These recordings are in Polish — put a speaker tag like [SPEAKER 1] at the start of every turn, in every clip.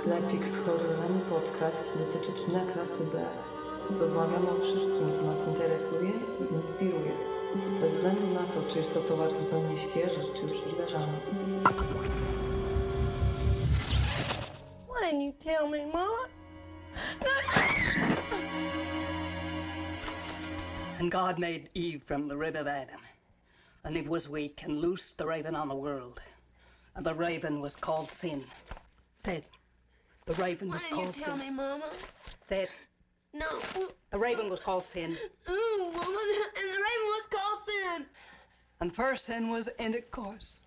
[SPEAKER 1] Sklepik z horrorami podcast dotyczy kina klasy B. Rozmawiamy o wszystkim, co nas interesuje i inspiruje. Bez względu na to, czy jest to towar zupełnie świeży, czy już wydarzany.
[SPEAKER 2] Why didn't you tell me, Mama?
[SPEAKER 3] And God made Eve from the rib of Adam. And Eve was weak and loosed the raven on the world. And the raven was called sin. Say it. The raven
[SPEAKER 2] Why
[SPEAKER 3] was
[SPEAKER 2] didn't you
[SPEAKER 3] called
[SPEAKER 2] tell
[SPEAKER 3] sin.
[SPEAKER 2] me, Mama?
[SPEAKER 3] Say it.
[SPEAKER 2] No.
[SPEAKER 3] The raven was called sin.
[SPEAKER 2] Ooh, woman, and the raven was called sin.
[SPEAKER 3] And first sin was intercourse.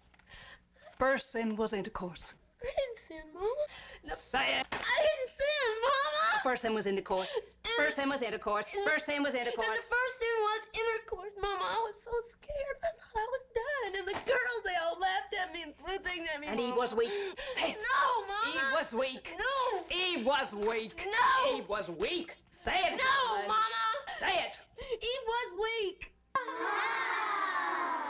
[SPEAKER 3] First sin was intercourse.
[SPEAKER 2] I didn't sin, Mama. No,
[SPEAKER 3] Say it.
[SPEAKER 2] I didn't sin, Mama.
[SPEAKER 3] First sin was intercourse. First sin was intercourse. First sin was intercourse.
[SPEAKER 2] And the first sin was intercourse, Mama. I was so scared. I thought I was dying, and the girls they all laughed at me and threw things at me.
[SPEAKER 3] And Eve was weak. Say it.
[SPEAKER 2] No, Mama.
[SPEAKER 3] Eve was weak.
[SPEAKER 2] No.
[SPEAKER 3] Eve was weak.
[SPEAKER 2] No.
[SPEAKER 3] Eve was weak. Say it.
[SPEAKER 2] No,
[SPEAKER 3] woman.
[SPEAKER 2] Mama.
[SPEAKER 3] Say it.
[SPEAKER 2] Eve was weak. Ah.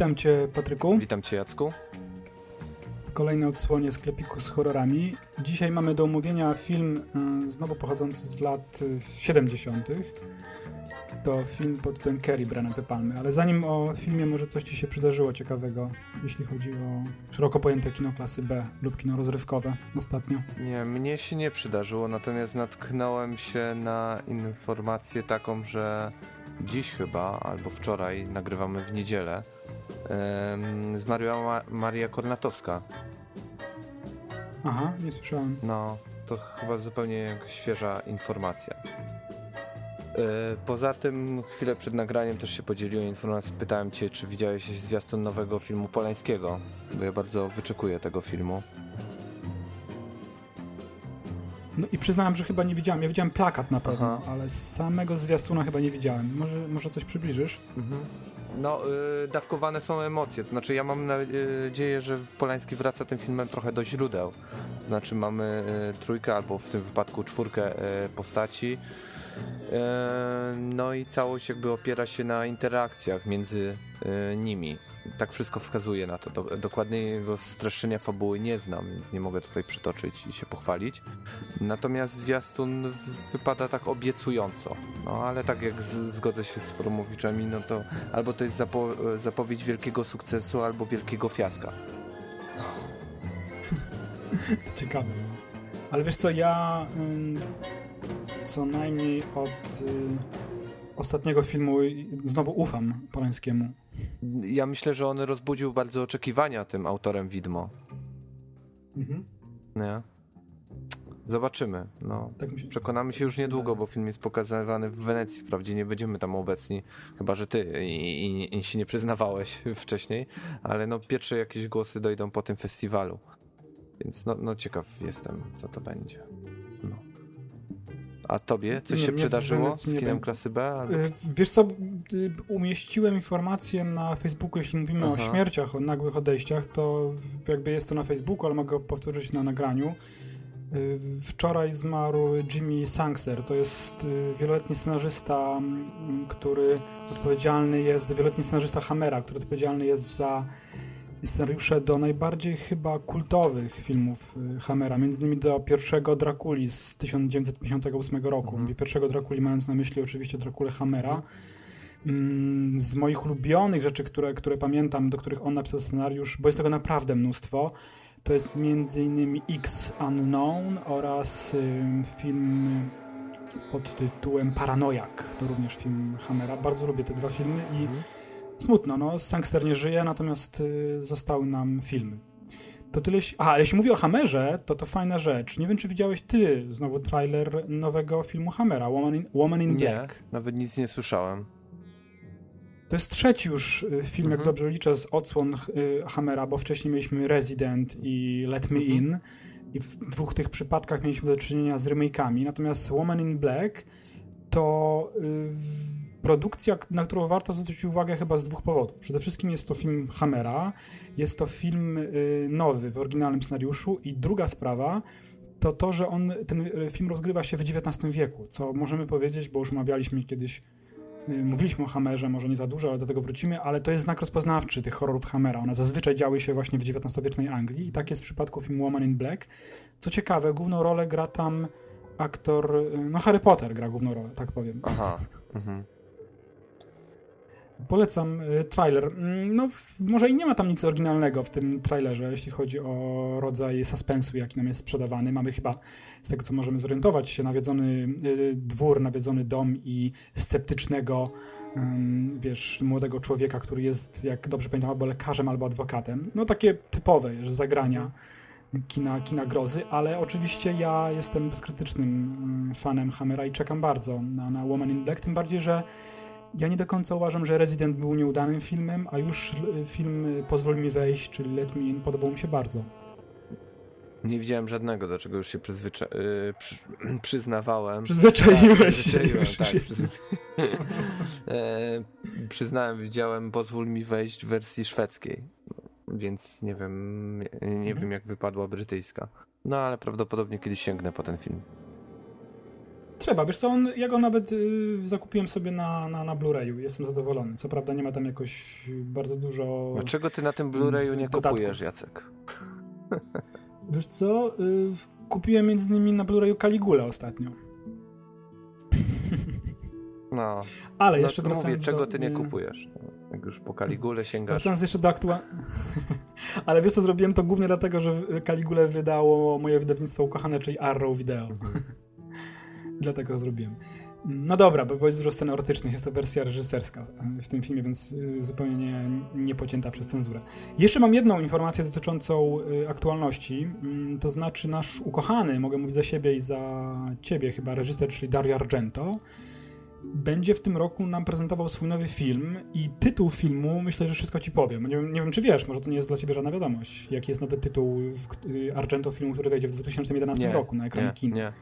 [SPEAKER 4] Witam Cię, Patryku.
[SPEAKER 5] Witam Cię, Jacku.
[SPEAKER 4] Kolejne odsłonie sklepiku z horrorami. Dzisiaj mamy do omówienia film y, znowu pochodzący z lat y, 70. To film pod tytułem Kerry Brana De Palmy. Ale zanim o filmie może coś Ci się przydarzyło ciekawego, jeśli chodzi o szeroko pojęte kino klasy B lub kino rozrywkowe ostatnio.
[SPEAKER 5] Nie, mnie się nie przydarzyło, natomiast natknąłem się na informację taką, że dziś chyba, albo wczoraj, nagrywamy w niedzielę, zmarła Ma- Maria Kornatowska.
[SPEAKER 4] Aha, nie słyszałem.
[SPEAKER 5] No, to chyba zupełnie świeża informacja. E, Poza tym, chwilę przed nagraniem też się podzieliłem informacją. Pytałem Cię, czy widziałeś zwiastun nowego filmu Polańskiego, bo ja bardzo wyczekuję tego filmu.
[SPEAKER 4] No i przyznałem, że chyba nie widziałem. Ja widziałem plakat na pewno,
[SPEAKER 5] Aha.
[SPEAKER 4] ale samego zwiastuna chyba nie widziałem. Może, może coś przybliżysz?
[SPEAKER 5] Mhm. No, y, dawkowane są emocje. To znaczy, ja mam nadzieję, że Polański wraca tym filmem trochę do źródeł. To znaczy, mamy y, trójkę, albo w tym wypadku czwórkę y, postaci. Y, no i całość jakby opiera się na interakcjach między y, nimi. Tak wszystko wskazuje na to. Do, dokładnego streszczenia fabuły nie znam, więc nie mogę tutaj przytoczyć i się pochwalić. Natomiast zwiastun wypada tak obiecująco. No ale tak jak zgodzę się z Forumowiczami, no to albo to jest zapo zapowiedź wielkiego sukcesu, albo wielkiego fiaska.
[SPEAKER 4] To ciekawe. no. Ale wiesz co, ja co najmniej od y, ostatniego filmu znowu ufam Polańskiemu.
[SPEAKER 5] Ja myślę, że on rozbudził bardzo oczekiwania tym autorem Widmo.
[SPEAKER 4] Mhm.
[SPEAKER 5] Nie? Zobaczymy. No.
[SPEAKER 4] Tak się...
[SPEAKER 5] Przekonamy się już niedługo, bo film jest pokazywany w Wenecji. Wprawdzie nie będziemy tam obecni, chyba że ty i, i, i się nie przyznawałeś wcześniej, ale no pierwsze jakieś głosy dojdą po tym festiwalu. Więc no, no ciekaw jestem, co to będzie. A tobie coś
[SPEAKER 4] Nie,
[SPEAKER 5] się przydarzyło z kinem klasy B?
[SPEAKER 4] Y, Wiesz co, y, umieściłem informację na Facebooku, jeśli mówimy o
[SPEAKER 5] Aha.
[SPEAKER 4] śmierciach, o nagłych odejściach, to jakby jest to na Facebooku, ale mogę powtórzyć na nagraniu. Y, Wczoraj zmarł Jimmy Sangster, to jest y, wieloletni scenarzysta, który odpowiedzialny jest, wieloletni scenarzysta Hammera, który odpowiedzialny jest za scenariusze do najbardziej chyba kultowych filmów y, Hammera, między innymi do pierwszego Drakuli z 1958 roku.
[SPEAKER 5] Mhm.
[SPEAKER 4] Pierwszego Drakuli, mając na myśli oczywiście Drakulę Hammera. Mm, Z moich ulubionych rzeczy, które, które pamiętam, do których on napisał scenariusz, bo jest tego naprawdę mnóstwo, to jest między innymi X Unknown oraz ym, film pod tytułem Paranoiak. To również film Hammera. Bardzo lubię te dwa filmy i
[SPEAKER 5] Mhm.
[SPEAKER 4] Smutno, no. Sangster nie żyje, natomiast y, zostały nam filmy. To tyle. A, ale jeśli mówię o Hammerze, to to fajna rzecz. Nie wiem, czy widziałeś ty znowu trailer nowego filmu Hammera, Woman in, Woman in
[SPEAKER 5] Nie,
[SPEAKER 4] Black.
[SPEAKER 5] nawet nic nie słyszałem.
[SPEAKER 4] To jest trzeci już y, film, jak
[SPEAKER 5] Mhm.
[SPEAKER 4] dobrze liczę, z odsłon y, Hammera, bo wcześniej mieliśmy Resident i Let Me
[SPEAKER 5] Mhm.
[SPEAKER 4] In. I w dwóch tych przypadkach mieliśmy do czynienia z remake'ami. Natomiast Woman in Black to y, produkcja, na którą warto zwrócić uwagę chyba z dwóch powodów. Przede wszystkim jest to film Hammera, jest to film y, nowy w oryginalnym scenariuszu i druga sprawa to to, że on, ten y, film rozgrywa się w XIX wieku, co możemy powiedzieć, bo już omawialiśmy kiedyś y, Mówiliśmy o Hammerze, może nie za dużo, ale do tego wrócimy, ale to jest znak rozpoznawczy tych horrorów Hammera. One zazwyczaj działy się właśnie w XIX-wiecznej Anglii i tak jest w przypadku filmu Woman in Black. Co ciekawe, główną rolę gra tam aktor, no Harry Potter gra główną rolę, tak powiem.
[SPEAKER 5] Aha. Mhm.
[SPEAKER 4] Polecam y, trailer. Mm, No, może i nie ma tam nic oryginalnego w tym trailerze, jeśli chodzi o rodzaj suspensu, jaki nam jest sprzedawany. Mamy chyba, z tego co możemy zorientować się, nawiedzony y, dwór, nawiedzony dom i sceptycznego, wiesz, młodego człowieka, który jest, jak dobrze pamiętam, albo lekarzem, albo adwokatem. No takie typowe już zagrania kina, kina grozy, ale oczywiście ja jestem bezkrytycznym mm, fanem Hammera i czekam bardzo na, na Woman in Black, tym bardziej, że ja nie do końca uważam, że Resident był nieudanym filmem, a już y, film y, Pozwól mi wejść, czyli Let Me In, podobał mi się bardzo.
[SPEAKER 5] Nie widziałem żadnego, do czego już się przyzwycza- y, przy, przyznawałem.
[SPEAKER 4] Przyzwyczaiłeś
[SPEAKER 5] Tak,
[SPEAKER 4] się.
[SPEAKER 5] przyzwyczaiłem, tak,
[SPEAKER 4] się-
[SPEAKER 5] e, przyznałem, widziałem Pozwól mi wejść w wersji szwedzkiej, więc nie wiem, nie, nie
[SPEAKER 4] Mhm.
[SPEAKER 5] wiem jak wypadła brytyjska. No ale prawdopodobnie kiedyś sięgnę po ten film.
[SPEAKER 4] Trzeba, wiesz co, on, ja go nawet y, zakupiłem sobie na, na, na Blu-rayu, jestem zadowolony. Co prawda nie ma tam jakoś bardzo dużo...
[SPEAKER 5] Dlaczego ty na tym Blu-rayu nie
[SPEAKER 4] dodatków.
[SPEAKER 5] kupujesz, Jacek?
[SPEAKER 4] Wiesz co, y, kupiłem między innymi na Blu-rayu Caligula ostatnio.
[SPEAKER 5] No,
[SPEAKER 4] Ale
[SPEAKER 5] no
[SPEAKER 4] jeszcze
[SPEAKER 5] to mówię,
[SPEAKER 4] wracając
[SPEAKER 5] czego
[SPEAKER 4] do,
[SPEAKER 5] ty nie
[SPEAKER 4] y,
[SPEAKER 5] kupujesz? Jak już po Kaligule sięgasz.
[SPEAKER 4] Wracając jeszcze do aktualnego. Ale wiesz co, zrobiłem to głównie dlatego, że Caligulę wydało moje wydawnictwo ukochane, czyli Arrow Video. Dlatego zrobiłem. No dobra, bo jest dużo scen erotycznych, jest to wersja reżyserska w tym filmie, więc y, zupełnie nie, nie pocięta przez cenzurę. Jeszcze mam jedną informację dotyczącą y, aktualności, Mm, to znaczy nasz ukochany, mogę mówić za siebie i za ciebie chyba, reżyser, czyli Dario Argento, będzie w tym roku nam prezentował swój nowy film i tytuł filmu myślę, że wszystko ci powiem. Nie wiem, nie wiem czy wiesz, może to nie jest dla ciebie żadna wiadomość, jaki jest nowy tytuł y, Argento filmu, który wejdzie w 2011
[SPEAKER 5] nie,
[SPEAKER 4] roku na ekranie
[SPEAKER 5] nie,
[SPEAKER 4] kin.
[SPEAKER 5] nie.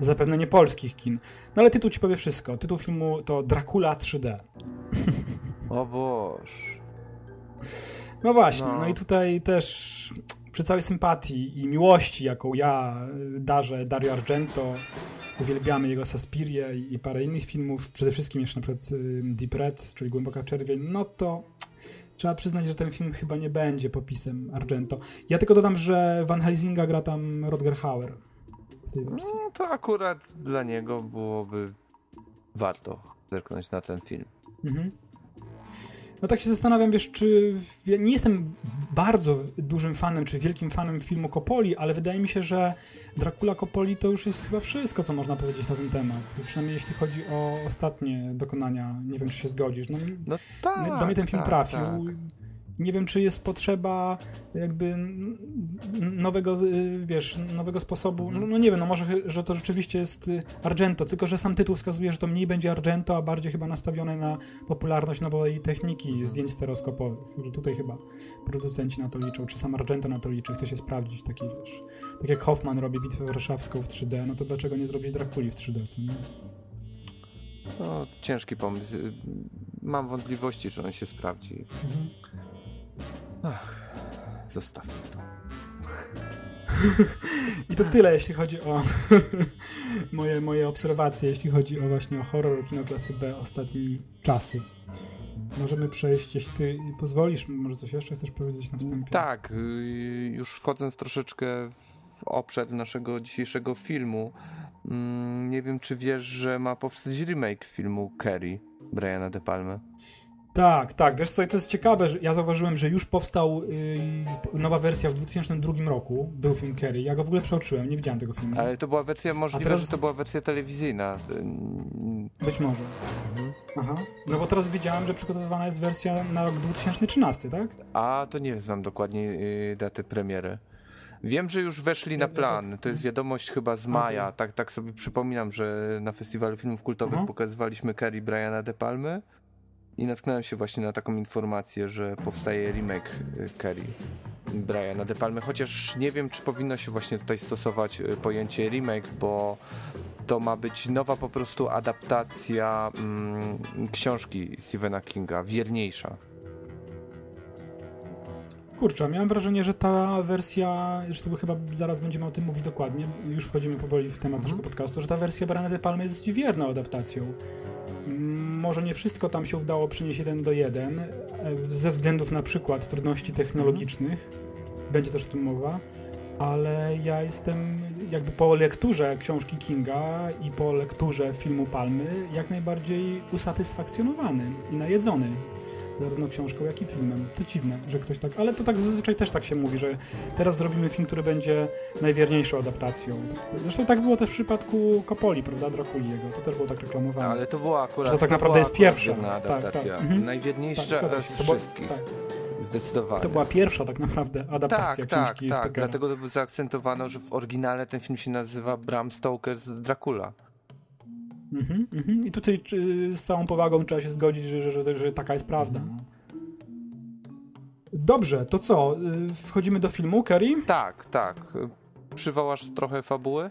[SPEAKER 4] Zapewne nie polskich kin. No ale tytuł ci powie wszystko. Tytuł filmu to Dracula 3D.
[SPEAKER 5] O Boż.
[SPEAKER 4] No właśnie, no,
[SPEAKER 5] No.
[SPEAKER 4] i tutaj też przy całej sympatii i miłości, jaką ja y, darzę Dario Argento, uwielbiamy jego Saspirię i, i parę innych filmów, przede wszystkim jeszcze na przykład Deep Red, czyli Głęboka Czerwień, no to trzeba przyznać, że ten film chyba nie będzie popisem Argento. Ja tylko dodam, że Van Helsinga gra tam Rodger Hauer w tej wersji.
[SPEAKER 5] No to akurat dla niego byłoby warto zerknąć na ten film.
[SPEAKER 4] Mhm. No tak się zastanawiam, wiesz, czy... Ja nie jestem bardzo dużym fanem, czy wielkim fanem filmu Coppoli, ale wydaje mi się, że Dracula Coppoli to już jest chyba wszystko, co można powiedzieć na ten temat. Przynajmniej jeśli chodzi o ostatnie dokonania. Nie wiem, czy się zgodzisz. No,
[SPEAKER 5] No tak.
[SPEAKER 4] do mnie ten film
[SPEAKER 5] tak,
[SPEAKER 4] trafił.
[SPEAKER 5] tak.
[SPEAKER 4] Nie wiem, czy jest potrzeba jakby nowego, y, wiesz, nowego sposobu. No, no nie wiem, no może, że to rzeczywiście jest y, Argento, tylko że sam tytuł wskazuje, że to mniej będzie Argento, a bardziej chyba nastawione na popularność nowej techniki zdjęć stereoskopowych. Że tutaj chyba producenci na to liczą, czy sam Argento na to liczy, chce się sprawdzić taki, wiesz, tak jak Hoffman robi Bitwę Warszawską w 3D, no to dlaczego nie zrobić Drakuli w 3D, co nie?
[SPEAKER 5] No, ciężki pomysł. Mam wątpliwości, czy on się sprawdzi.
[SPEAKER 4] Mhm.
[SPEAKER 5] Ach, zostawmy to.
[SPEAKER 4] I to tyle, jeśli chodzi o moje, moje obserwacje, jeśli chodzi o właśnie o horror kino klasy B ostatnimi czasy. Możemy przejść, jeśli ty pozwolisz, może coś jeszcze chcesz powiedzieć na wstępie?
[SPEAKER 5] Tak, y, już wchodząc troszeczkę w obszar naszego dzisiejszego filmu, mm, nie wiem, czy wiesz, że ma powstać remake filmu Carrie Briana De Palmy.
[SPEAKER 4] Tak, tak. Wiesz co, to jest ciekawe, że ja zauważyłem, że już powstał y, nowa wersja w 2002 roku. Był film Kerry. Ja go w ogóle przeoczyłem, nie widziałem tego filmu.
[SPEAKER 5] Ale to była wersja, możliwe,
[SPEAKER 4] teraz-
[SPEAKER 5] że to była wersja telewizyjna.
[SPEAKER 4] Być może.
[SPEAKER 5] mhm.
[SPEAKER 4] Aha. No bo teraz widziałem, że przygotowywana jest wersja na rok 2013, tak?
[SPEAKER 5] A to nie znam dokładnie y, daty premiery. Wiem, że już weszli na
[SPEAKER 4] ja
[SPEAKER 5] plan.
[SPEAKER 4] tak-
[SPEAKER 5] To jest wiadomość chyba z maja. Tak, tak sobie przypominam, że na festiwalu filmów kultowych
[SPEAKER 4] Aha.
[SPEAKER 5] pokazywaliśmy Kerry Briana De Palmy i natknąłem się właśnie na taką informację, że powstaje remake y, Kerry Briana De Palmy, chociaż nie wiem, czy powinno się właśnie tutaj stosować y, pojęcie remake, bo to ma być nowa po prostu adaptacja mm, książki Stephena Kinga, wierniejsza.
[SPEAKER 4] Kurczę, miałem wrażenie, że ta wersja, zresztą chyba zaraz będziemy o tym mówić dokładnie, już wchodzimy powoli w temat naszego podcastu, że ta wersja Briana De Palmy jest dość wierną adaptacją. Może nie wszystko tam się udało przynieść jeden do jeden, e, ze względów na przykład trudności technologicznych, będzie też o tym mowa, ale ja jestem jakby po lekturze książki Kinga i po lekturze filmu Palmy jak najbardziej usatysfakcjonowany i najedzony zarówno książką, jak i filmem. To dziwne, że ktoś tak, ale to tak zazwyczaj też tak się mówi, że teraz zrobimy film, który będzie najwierniejszą adaptacją. Zresztą tak było też w przypadku Coppoli, prawda, Draculiego, to też było tak reklamowane.
[SPEAKER 5] Ale to była akurat,
[SPEAKER 4] Że tak
[SPEAKER 5] to
[SPEAKER 4] naprawdę
[SPEAKER 5] była
[SPEAKER 4] jest pierwsza.
[SPEAKER 5] wierna
[SPEAKER 4] Tak, tak.
[SPEAKER 5] adaptacja.
[SPEAKER 4] Mhm.
[SPEAKER 5] Najwierniejsza z
[SPEAKER 4] była-
[SPEAKER 5] wszystkich.
[SPEAKER 4] tak.
[SPEAKER 5] Zdecydowanie.
[SPEAKER 4] To była pierwsza tak naprawdę adaptacja
[SPEAKER 5] tak, tak,
[SPEAKER 4] książki
[SPEAKER 5] tak.
[SPEAKER 4] Stokera.
[SPEAKER 5] Dlatego to zaakcentowano, że w oryginale ten film się nazywa Bram Stoker's Dracula.
[SPEAKER 4] Mhm, mhm. I tutaj czy, z całą powagą trzeba się zgodzić, że, że, że, że taka jest prawda.
[SPEAKER 5] Mhm.
[SPEAKER 4] Dobrze, to co? y, Wchodzimy do filmu, Kerry?
[SPEAKER 5] Tak, tak. Przywołasz trochę fabuły?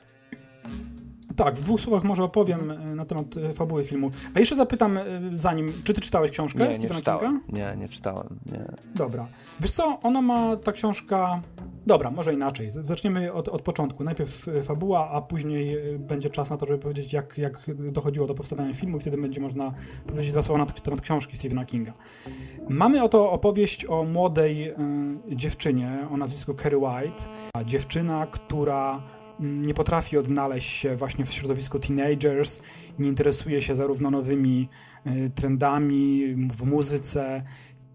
[SPEAKER 4] Tak, w dwóch słowach może opowiem y, na temat y, fabuły filmu. A jeszcze zapytam y, zanim, czy ty czytałeś książkę
[SPEAKER 5] Nie, nie
[SPEAKER 4] Stephena
[SPEAKER 5] czytałem.
[SPEAKER 4] Kinga?
[SPEAKER 5] Nie, nie czytałem. Nie.
[SPEAKER 4] Dobra. Wiesz co, ona ma, ta książka... Dobra, może inaczej. Zaczniemy od, od początku. Najpierw fabuła, a później będzie czas na to, żeby powiedzieć, jak, jak dochodziło do powstawania filmu i wtedy będzie można powiedzieć dwa słowa na temat książki Stephena Kinga. Mamy oto opowieść o młodej y, dziewczynie o nazwisku Carrie White. Dziewczyna, która nie potrafi odnaleźć się właśnie w środowisku teenagers, nie interesuje się zarówno nowymi y, trendami w muzyce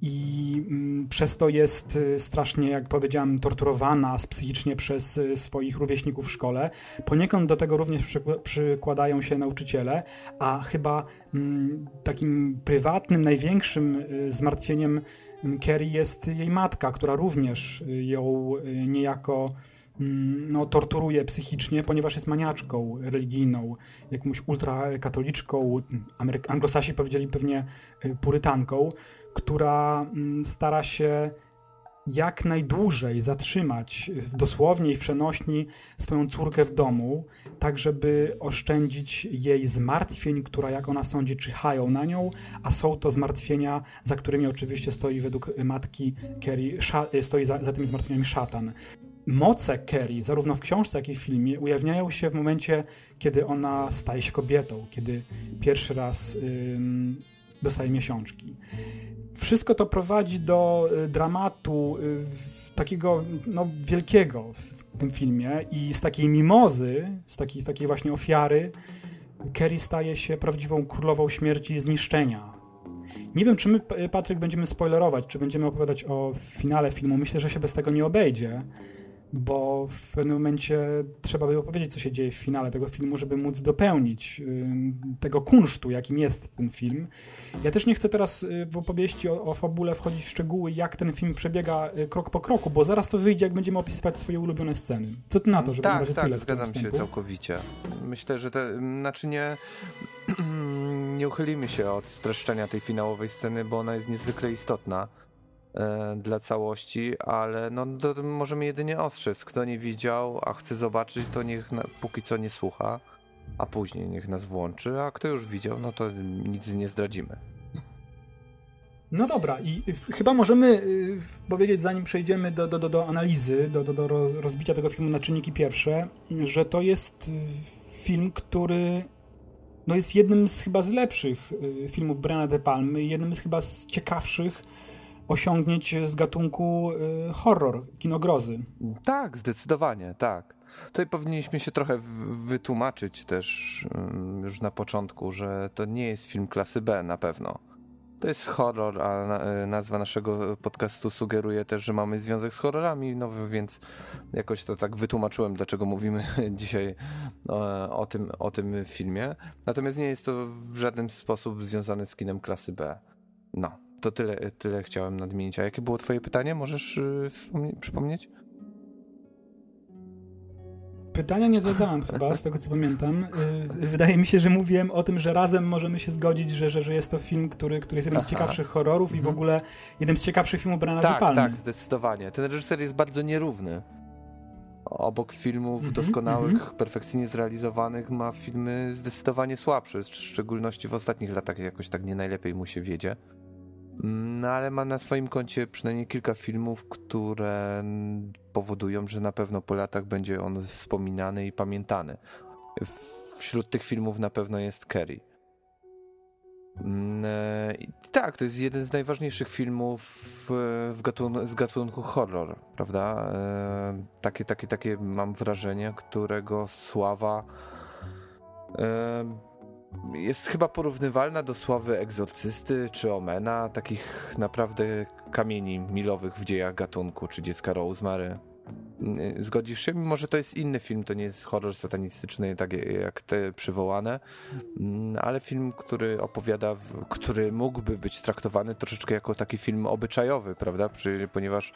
[SPEAKER 4] i mm, przez to jest y, strasznie, jak powiedziałem, torturowana psychicznie przez y, swoich rówieśników w szkole. Poniekąd do tego również przykła- przykładają się nauczyciele, a chyba mm, takim prywatnym, największym zmartwieniem mm, Kerry jest jej matka, która również ją niejako no, torturuje psychicznie, ponieważ jest maniaczką religijną, jakąś ultrakatoliczką, Ameryk- anglosasi powiedzieli pewnie y, purytanką, która mm, stara się jak najdłużej zatrzymać dosłownie i w przenośni swoją córkę w domu, tak żeby oszczędzić jej zmartwień, które jak ona sądzi czyhają na nią, a są to zmartwienia, za którymi oczywiście stoi według matki Kerry, stoi za, za tymi zmartwieniami szatan. Moce Kerry, zarówno w książce, jak i w filmie, ujawniają się w momencie, kiedy ona staje się kobietą, kiedy pierwszy raz ym, dostaje miesiączki. Wszystko to prowadzi do y, dramatu y, takiego no, wielkiego w tym filmie i z takiej mimozy, z takiej, z takiej właśnie ofiary, Kerry staje się prawdziwą królową śmierci i zniszczenia. Nie wiem, czy my, Patryk, będziemy spoilerować, czy będziemy opowiadać o finale filmu. Myślę, że się bez tego nie obejdzie, bo w pewnym momencie trzeba by opowiedzieć, co się dzieje w finale tego filmu, żeby móc dopełnić tego kunsztu, jakim jest ten film. Ja też nie chcę teraz y, w opowieści o, o fabule wchodzić w szczegóły, jak ten film przebiega y, krok po kroku, bo zaraz to wyjdzie, jak będziemy opisywać swoje ulubione sceny. Co ty na to, żeby na
[SPEAKER 5] Tak,
[SPEAKER 4] razie
[SPEAKER 5] tak,
[SPEAKER 4] tyle
[SPEAKER 5] zgadzam
[SPEAKER 4] wstępu?
[SPEAKER 5] się całkowicie. Myślę, że te, znaczy nie, nie uchylimy się od streszczenia tej finałowej sceny, bo ona jest niezwykle istotna dla całości, ale no, to możemy jedynie ostrzec. Kto nie widział, a chce zobaczyć, to niech na, póki co nie słucha, a później niech nas włączy, a kto już widział, no to nic nie zdradzimy.
[SPEAKER 4] No dobra, i chyba możemy y, powiedzieć, zanim przejdziemy do, do, do, do analizy, do, do, do roz- rozbicia tego filmu na czynniki pierwsze, że to jest y, film, który no jest jednym z chyba z lepszych y, filmów Briana De Palmy, jednym z chyba z ciekawszych osiągnięć z gatunku y, horror, kinogrozy.
[SPEAKER 5] Tak, zdecydowanie, tak. Tutaj powinniśmy się trochę wytłumaczyć też ym, już na początku, że to nie jest film klasy B na pewno. To jest horror, a y, nazwa naszego podcastu sugeruje też, że mamy związek z horrorami, no więc jakoś to tak wytłumaczyłem, dlaczego mówimy dzisiaj e, o tym, o tym filmie. Natomiast nie jest to w żaden sposób związane z kinem klasy B. No, to tyle, tyle chciałem nadmienić. A jakie było twoje pytanie? Możesz y, przypomnieć?
[SPEAKER 4] Pytania nie zadałem chyba, z tego co pamiętam. Y, wydaje mi się, że mówiłem o tym, że razem możemy się zgodzić, że, że, że jest to film, który, który jest jednym z
[SPEAKER 5] Aha.
[SPEAKER 4] ciekawszych horrorów i w
[SPEAKER 5] Mhm.
[SPEAKER 4] ogóle jednym z ciekawszych filmów Brana
[SPEAKER 5] Tak,
[SPEAKER 4] Palmy.
[SPEAKER 5] tak, zdecydowanie. Ten reżyser jest bardzo nierówny. Obok filmów
[SPEAKER 4] Mhm,
[SPEAKER 5] doskonałych,
[SPEAKER 4] mhm.
[SPEAKER 5] perfekcyjnie zrealizowanych, ma filmy zdecydowanie słabsze, w szczególności w ostatnich latach jakoś tak nie najlepiej mu się wiedzie. No ale ma na swoim koncie przynajmniej kilka filmów, które powodują, że na pewno po latach będzie on wspominany i pamiętany. Wśród tych filmów na pewno jest Kerry. E, Tak, to jest jeden z najważniejszych filmów w, w gatun z gatunku horror, prawda? E, Takie, takie, takie mam wrażenie, którego sława e, jest chyba porównywalna do sławy Egzorcysty czy Omena, takich naprawdę kamieni milowych w dziejach gatunku, czy Dziecka Rosemary. Mm, Zgodzisz się? Mimo, że to jest inny film, to nie jest horror satanistyczny, tak jak te przywołane, Mm, ale film, który opowiada, który mógłby być traktowany troszeczkę jako taki film obyczajowy, prawda? Ponieważ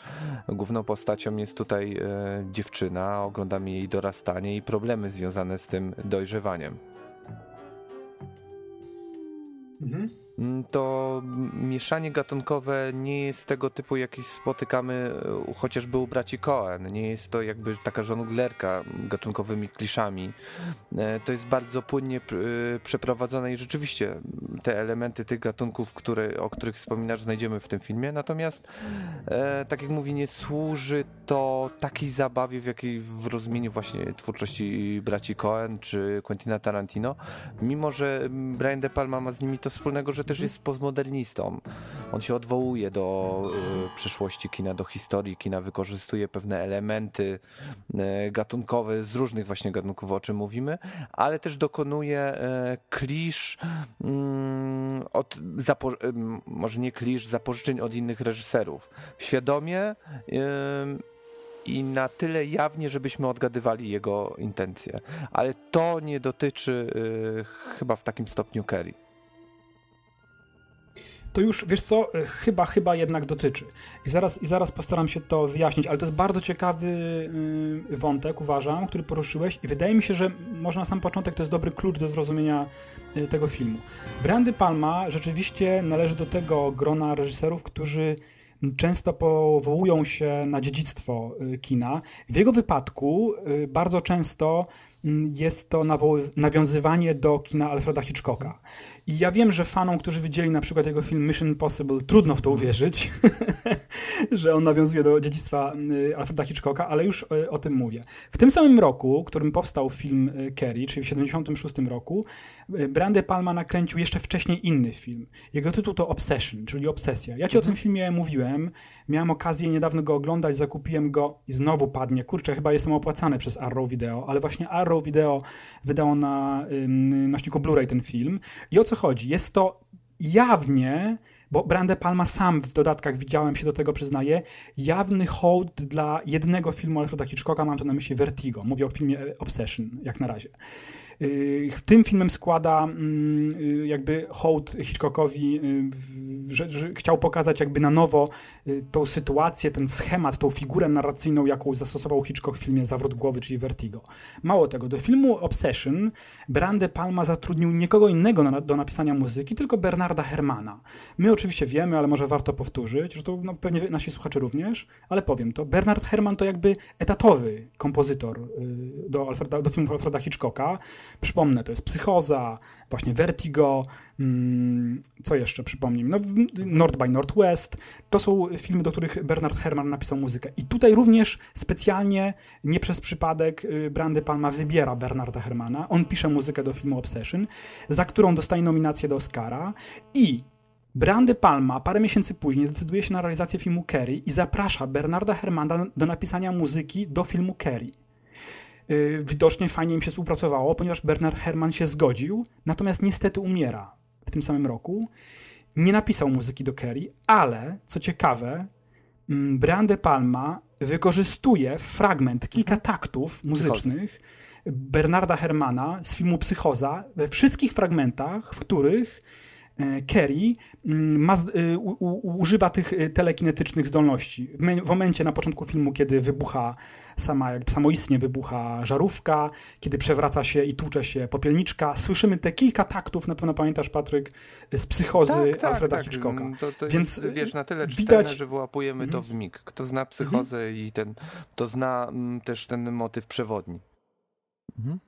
[SPEAKER 5] główną postacią jest tutaj e, dziewczyna, oglądamy jej dorastanie i problemy związane z tym dojrzewaniem.
[SPEAKER 4] Mhm.
[SPEAKER 5] Mm, To mieszanie gatunkowe nie jest tego typu, jaki spotykamy e, chociażby u braci Coen. Nie jest to jakby taka żonglerka gatunkowymi kliszami. E, To jest bardzo płynnie e, przeprowadzone i rzeczywiście te elementy tych gatunków, które, o których wspominasz, znajdziemy w tym filmie. Natomiast, tak jak mówi, nie służy to takiej zabawie, w jakiej w rozumieniu właśnie twórczości braci Coen czy Quentina Tarantino, mimo że Brian De Palma ma z nimi to wspólnego, że też jest postmodernistą. On się odwołuje do y, przeszłości kina, do historii kina, wykorzystuje pewne elementy y, gatunkowe z różnych właśnie gatunków, o czym mówimy, ale też dokonuje y, klisz mm, od, zapo- ym, może nie klisz, zapożyczeń od innych reżyserów. Świadomie ym, i na tyle jawnie, żebyśmy odgadywali jego intencje. Ale to nie dotyczy y, chyba w takim stopniu Kerry.
[SPEAKER 4] To już, wiesz co, e, chyba, chyba jednak dotyczy. I zaraz, I zaraz postaram się to wyjaśnić, ale to jest bardzo ciekawy y, wątek, uważam, który poruszyłeś i wydaje mi się, że może na sam początek to jest dobry klucz do zrozumienia y, tego filmu. Brian De Palma rzeczywiście należy do tego grona reżyserów, którzy często powołują się na dziedzictwo y, kina. W jego wypadku bardzo często mm, jest to nawiązywanie do kina Alfreda Hitchcocka. I ja wiem, że fanom, którzy widzieli na przykład jego film Mission Impossible, trudno w to uwierzyć, że on nawiązuje do dziedzictwa y, Alfreda Hitchcocka, ale już y, o tym mówię. W tym samym roku, w którym powstał film y, Kerry, czyli w 76 roku, y, Brian De Palma nakręcił jeszcze wcześniej inny film. Jego tytuł to Obsession, czyli Obsesja. Ja ci o tym filmie mówiłem, miałem okazję niedawno go oglądać, zakupiłem go i znowu padnie. Kurczę, chyba jestem opłacany przez Arrow Video, ale właśnie Arrow Video wydało na nośniku Blu-ray ten film. I o co chodzi? Jest to jawnie, bo Brian De Palma sam w dodatkach widziałem się do tego przyznaje, jawny hołd dla jednego filmu Alfreda Hitchcocka, mam to na myśli Vertigo. Mówię o filmie e, Obsession, jak na razie. Yy, Tym filmem składa mm, yy, jakby hołd Hitchcockowi, w- że, że chciał pokazać jakby na nowo tą sytuację, ten schemat, tą figurę narracyjną, jaką zastosował Hitchcock w filmie Zawrót głowy, czyli Vertigo. Mało tego, do filmu Obsession Brian De Palma zatrudnił nikogo innego na, do napisania muzyki, tylko Bernarda Hermana. My oczywiście wiemy, ale może warto powtórzyć, że to no, pewnie nasi słuchacze również, ale powiem to. Bernard Herrmann to jakby etatowy kompozytor do, Alfreda, do filmów Alfreda Hitchcocka. Przypomnę, to jest Psychoza, właśnie Vertigo, mm, co jeszcze przypomnij? No, North by Northwest. To są filmy, do których Bernard Herrmann napisał muzykę. I tutaj również specjalnie, nie przez przypadek, y, Brandy Palma wybiera Bernarda Herrmana. On pisze muzykę do filmu Obsession, za którą dostaje nominację do Oscara i Brandy Palma parę miesięcy później decyduje się na realizację filmu Kerry i zaprasza Bernarda Herrmana do napisania muzyki do filmu Kerry. Yy, Widocznie fajnie im się współpracowało, ponieważ Bernard Herrmann się zgodził, natomiast niestety umiera w tym samym roku. Nie napisał muzyki do Kerry, ale co ciekawe, mm, Brian De Palma wykorzystuje fragment, kilka taktów muzycznych Bernarda Herrmana z filmu Psychoza we wszystkich fragmentach, w których Kerry mm, ma, y, u, u, używa tych y, telekinetycznych zdolności. W me- W momencie na początku filmu, kiedy wybucha sama, jakby samoistnie wybucha żarówka, kiedy przewraca się i tłucze się popielniczka, słyszymy te kilka taktów, na pewno pamiętasz Patryk, z psychozy Alfreda Hitchcocka.
[SPEAKER 5] mm, To, to
[SPEAKER 4] Więc,
[SPEAKER 5] jest, wiesz, na tyle
[SPEAKER 4] widać-
[SPEAKER 5] czytelne, że wyłapujemy to
[SPEAKER 4] Mhm.
[SPEAKER 5] w mig. Kto zna psychozę i ten, to zna mm, też ten motyw przewodni. Mhm.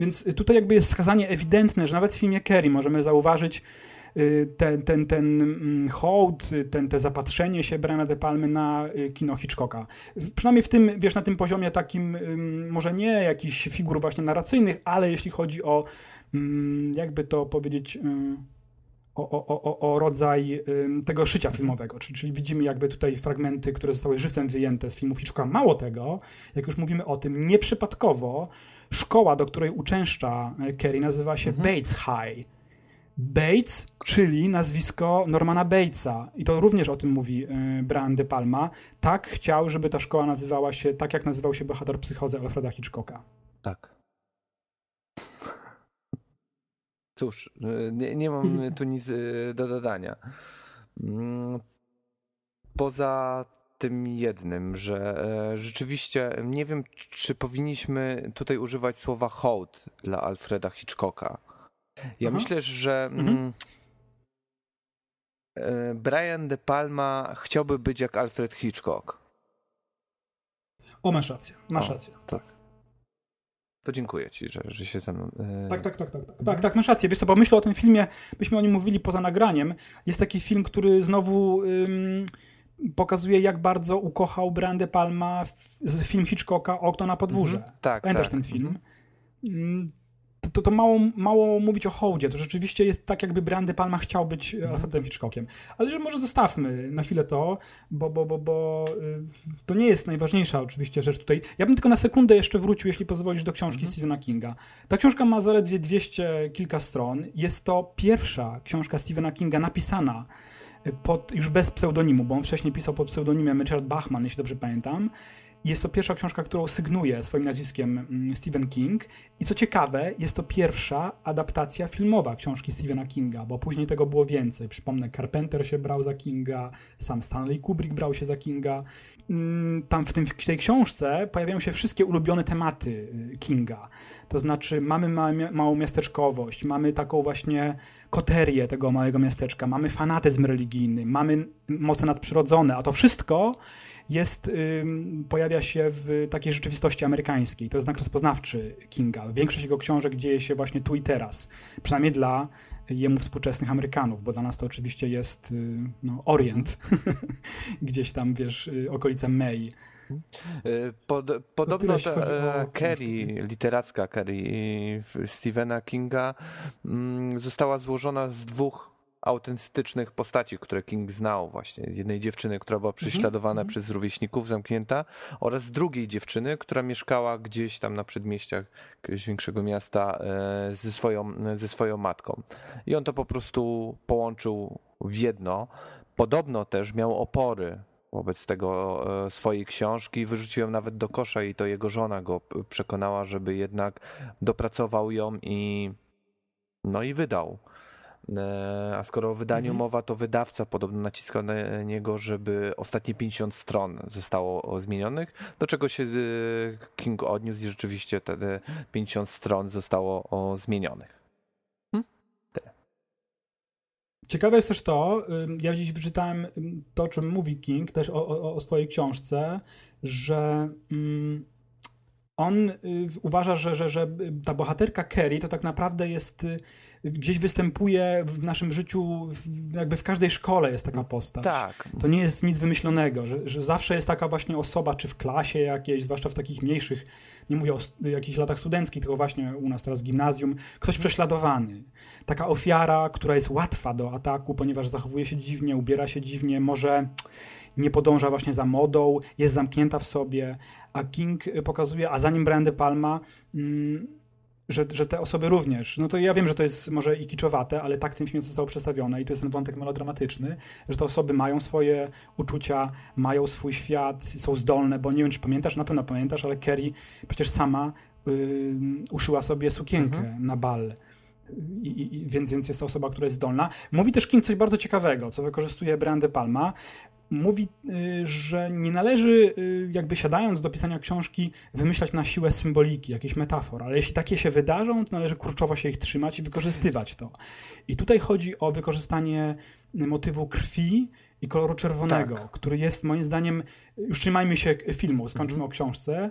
[SPEAKER 4] Więc tutaj jakby jest wskazanie ewidentne, że nawet w filmie Kerry możemy zauważyć y, ten, ten, ten mm, hołd, y, ten, te zapatrzenie się Briana De Palmy na y, kino Hitchcocka. Przynajmniej w tym, wiesz, na tym poziomie takim, może nie jakichś figur właśnie narracyjnych, ale jeśli chodzi o, mm, jakby to powiedzieć, o, o, o, o- rodzaj tego szycia filmowego, czyli, czyli widzimy jakby tutaj fragmenty, które zostały żywcem wyjęte z filmów Hitchcocka. Mało tego, jak już mówimy o tym, nieprzypadkowo szkoła, do której uczęszcza e, Kerry, nazywa się Bates High. Bates, czyli nazwisko Normana Batesa. I to również o tym mówi e, Brian De Palma. Tak chciał, żeby ta szkoła nazywała się tak, jak nazywał się bohater psychozy Alfreda Hitchcocka.
[SPEAKER 5] Tak. Cóż, y, nie, nie mam tu nic do dodania. Mm, Poza tym jednym, że e, rzeczywiście nie wiem, czy powinniśmy tutaj używać słowa hołd dla Alfreda Hitchcocka. Ja
[SPEAKER 4] Aha.
[SPEAKER 5] myślę, że
[SPEAKER 4] Mhm.
[SPEAKER 5] mm, e, Brian De Palma chciałby być jak Alfred Hitchcock.
[SPEAKER 4] O, masz rację, masz
[SPEAKER 5] O,
[SPEAKER 4] rację.
[SPEAKER 5] tak. To dziękuję ci, że, że się ze mną. e,
[SPEAKER 4] Tak, tak, tak, tak, tak, tak, tak, masz rację. Wiesz co, bo myślę o tym filmie, myśmy o nim mówili poza nagraniem. Jest taki film, który znowu ym, pokazuje, jak bardzo ukochał Brian De Palma z film Hitchcocka Okno na podwórze.
[SPEAKER 5] Mhm. Tak,
[SPEAKER 4] Pamiętasz
[SPEAKER 5] tak.
[SPEAKER 4] ten film?
[SPEAKER 5] Mhm.
[SPEAKER 4] Mm, To, to, mało, mało mówić o hołdzie. To rzeczywiście jest tak, jakby Brian De Palma chciał być
[SPEAKER 5] Mhm.
[SPEAKER 4] Alfredem Hitchcockiem. Ale że może zostawmy na chwilę to, bo, bo, bo, bo y, to nie jest najważniejsza oczywiście rzecz tutaj. Ja bym tylko na sekundę jeszcze wrócił, jeśli pozwolisz, do książki
[SPEAKER 5] Mhm.
[SPEAKER 4] Stephena Kinga. Ta książka ma zaledwie 200 kilka stron. Jest to pierwsza książka Stephena Kinga napisana pod, już bez pseudonimu, bo on wcześniej pisał pod pseudonimem Richard Bachman, jeśli dobrze pamiętam. Jest to pierwsza książka, którą sygnuje swoim nazwiskiem mm, Stephen King. I co ciekawe, jest to pierwsza adaptacja filmowa książki Stephena Kinga, bo później tego było więcej. Przypomnę, Carpenter się brał za Kinga, sam Stanley Kubrick brał się za Kinga. Mm, Tam w, tym, w tej książce pojawiają się wszystkie ulubione tematy y, Kinga. To znaczy, mamy małe- małą miasteczkowość, mamy taką właśnie koterię tego małego miasteczka, mamy fanatyzm religijny, mamy moce nadprzyrodzone, a to wszystko jest, pojawia się w takiej rzeczywistości amerykańskiej. To jest znak rozpoznawczy Kinga. Większość jego książek dzieje się właśnie tu i teraz. Przynajmniej dla jemu współczesnych Amerykanów, bo dla nas to oczywiście jest y, no, Orient. Gdzieś tam, wiesz, y, okolice May.
[SPEAKER 5] Pod, podobno ta e, Carrie, literacka Carrie w- Stephena Kinga mm, została złożona z dwóch autentycznych postaci, które King znał właśnie. Z jednej dziewczyny, która była prześladowana przez rówieśników, zamknięta oraz z drugiej dziewczyny, która mieszkała gdzieś tam na przedmieściach jakiegoś większego miasta e, ze swoją, ze swoją matką. I on to po prostu połączył w jedno. Podobno też miał opory wobec tego e, swojej książki. Wyrzucił ją nawet do kosza i to jego żona go przekonała, żeby jednak dopracował ją i no i wydał. E, A skoro o wydaniu
[SPEAKER 4] Mhm.
[SPEAKER 5] mowa, to wydawca podobno naciskał na niego, żeby ostatnie 50 stron zostało zmienionych, do czego się e, King odniósł i rzeczywiście te te 50 stron zostało zmienionych.
[SPEAKER 4] Ciekawe jest też to, ja gdzieś wyczytałem to, o czym mówi King, też o, o, o swojej książce, że ym, on y, uważa, że, że, że ta bohaterka Kerry to tak naprawdę jest, y, gdzieś występuje w naszym życiu, jakby w każdej szkole jest taka postać.
[SPEAKER 5] Tak.
[SPEAKER 4] To nie jest nic wymyślonego, że, że zawsze jest taka właśnie osoba, czy w klasie jakiejś, zwłaszcza w takich mniejszych, nie mówię o jakichś latach studenckich, tylko właśnie u nas teraz gimnazjum, ktoś prześladowany. Taka ofiara, która jest łatwa do ataku, ponieważ zachowuje się dziwnie, ubiera się dziwnie, może nie podąża właśnie za modą, jest zamknięta w sobie, a King pokazuje, a zanim Brian De Palma, mm, że, że te osoby również, no to ja wiem, że to jest może i kiczowate, ale tak w tym filmie zostało przedstawione i to jest ten wątek melodramatyczny, że te osoby mają swoje uczucia, mają swój świat, są zdolne, bo nie wiem, czy pamiętasz, na pewno pamiętasz, ale Kerry przecież sama y, uszyła sobie sukienkę
[SPEAKER 5] Mhm.
[SPEAKER 4] na bal. I, i, więc, więc jest to osoba, która jest zdolna. Mówi też King coś bardzo ciekawego, co wykorzystuje Brian De Palma. Mówi, y, że nie należy, y, jakby siadając do pisania książki, wymyślać na siłę symboliki, jakichś metafor, ale jeśli takie się wydarzą, to należy kurczowo się ich trzymać i wykorzystywać to. I tutaj chodzi o wykorzystanie motywu krwi i koloru czerwonego,
[SPEAKER 5] Tak.
[SPEAKER 4] który jest moim zdaniem, już trzymajmy się filmu, skończmy
[SPEAKER 5] Mhm.
[SPEAKER 4] o książce,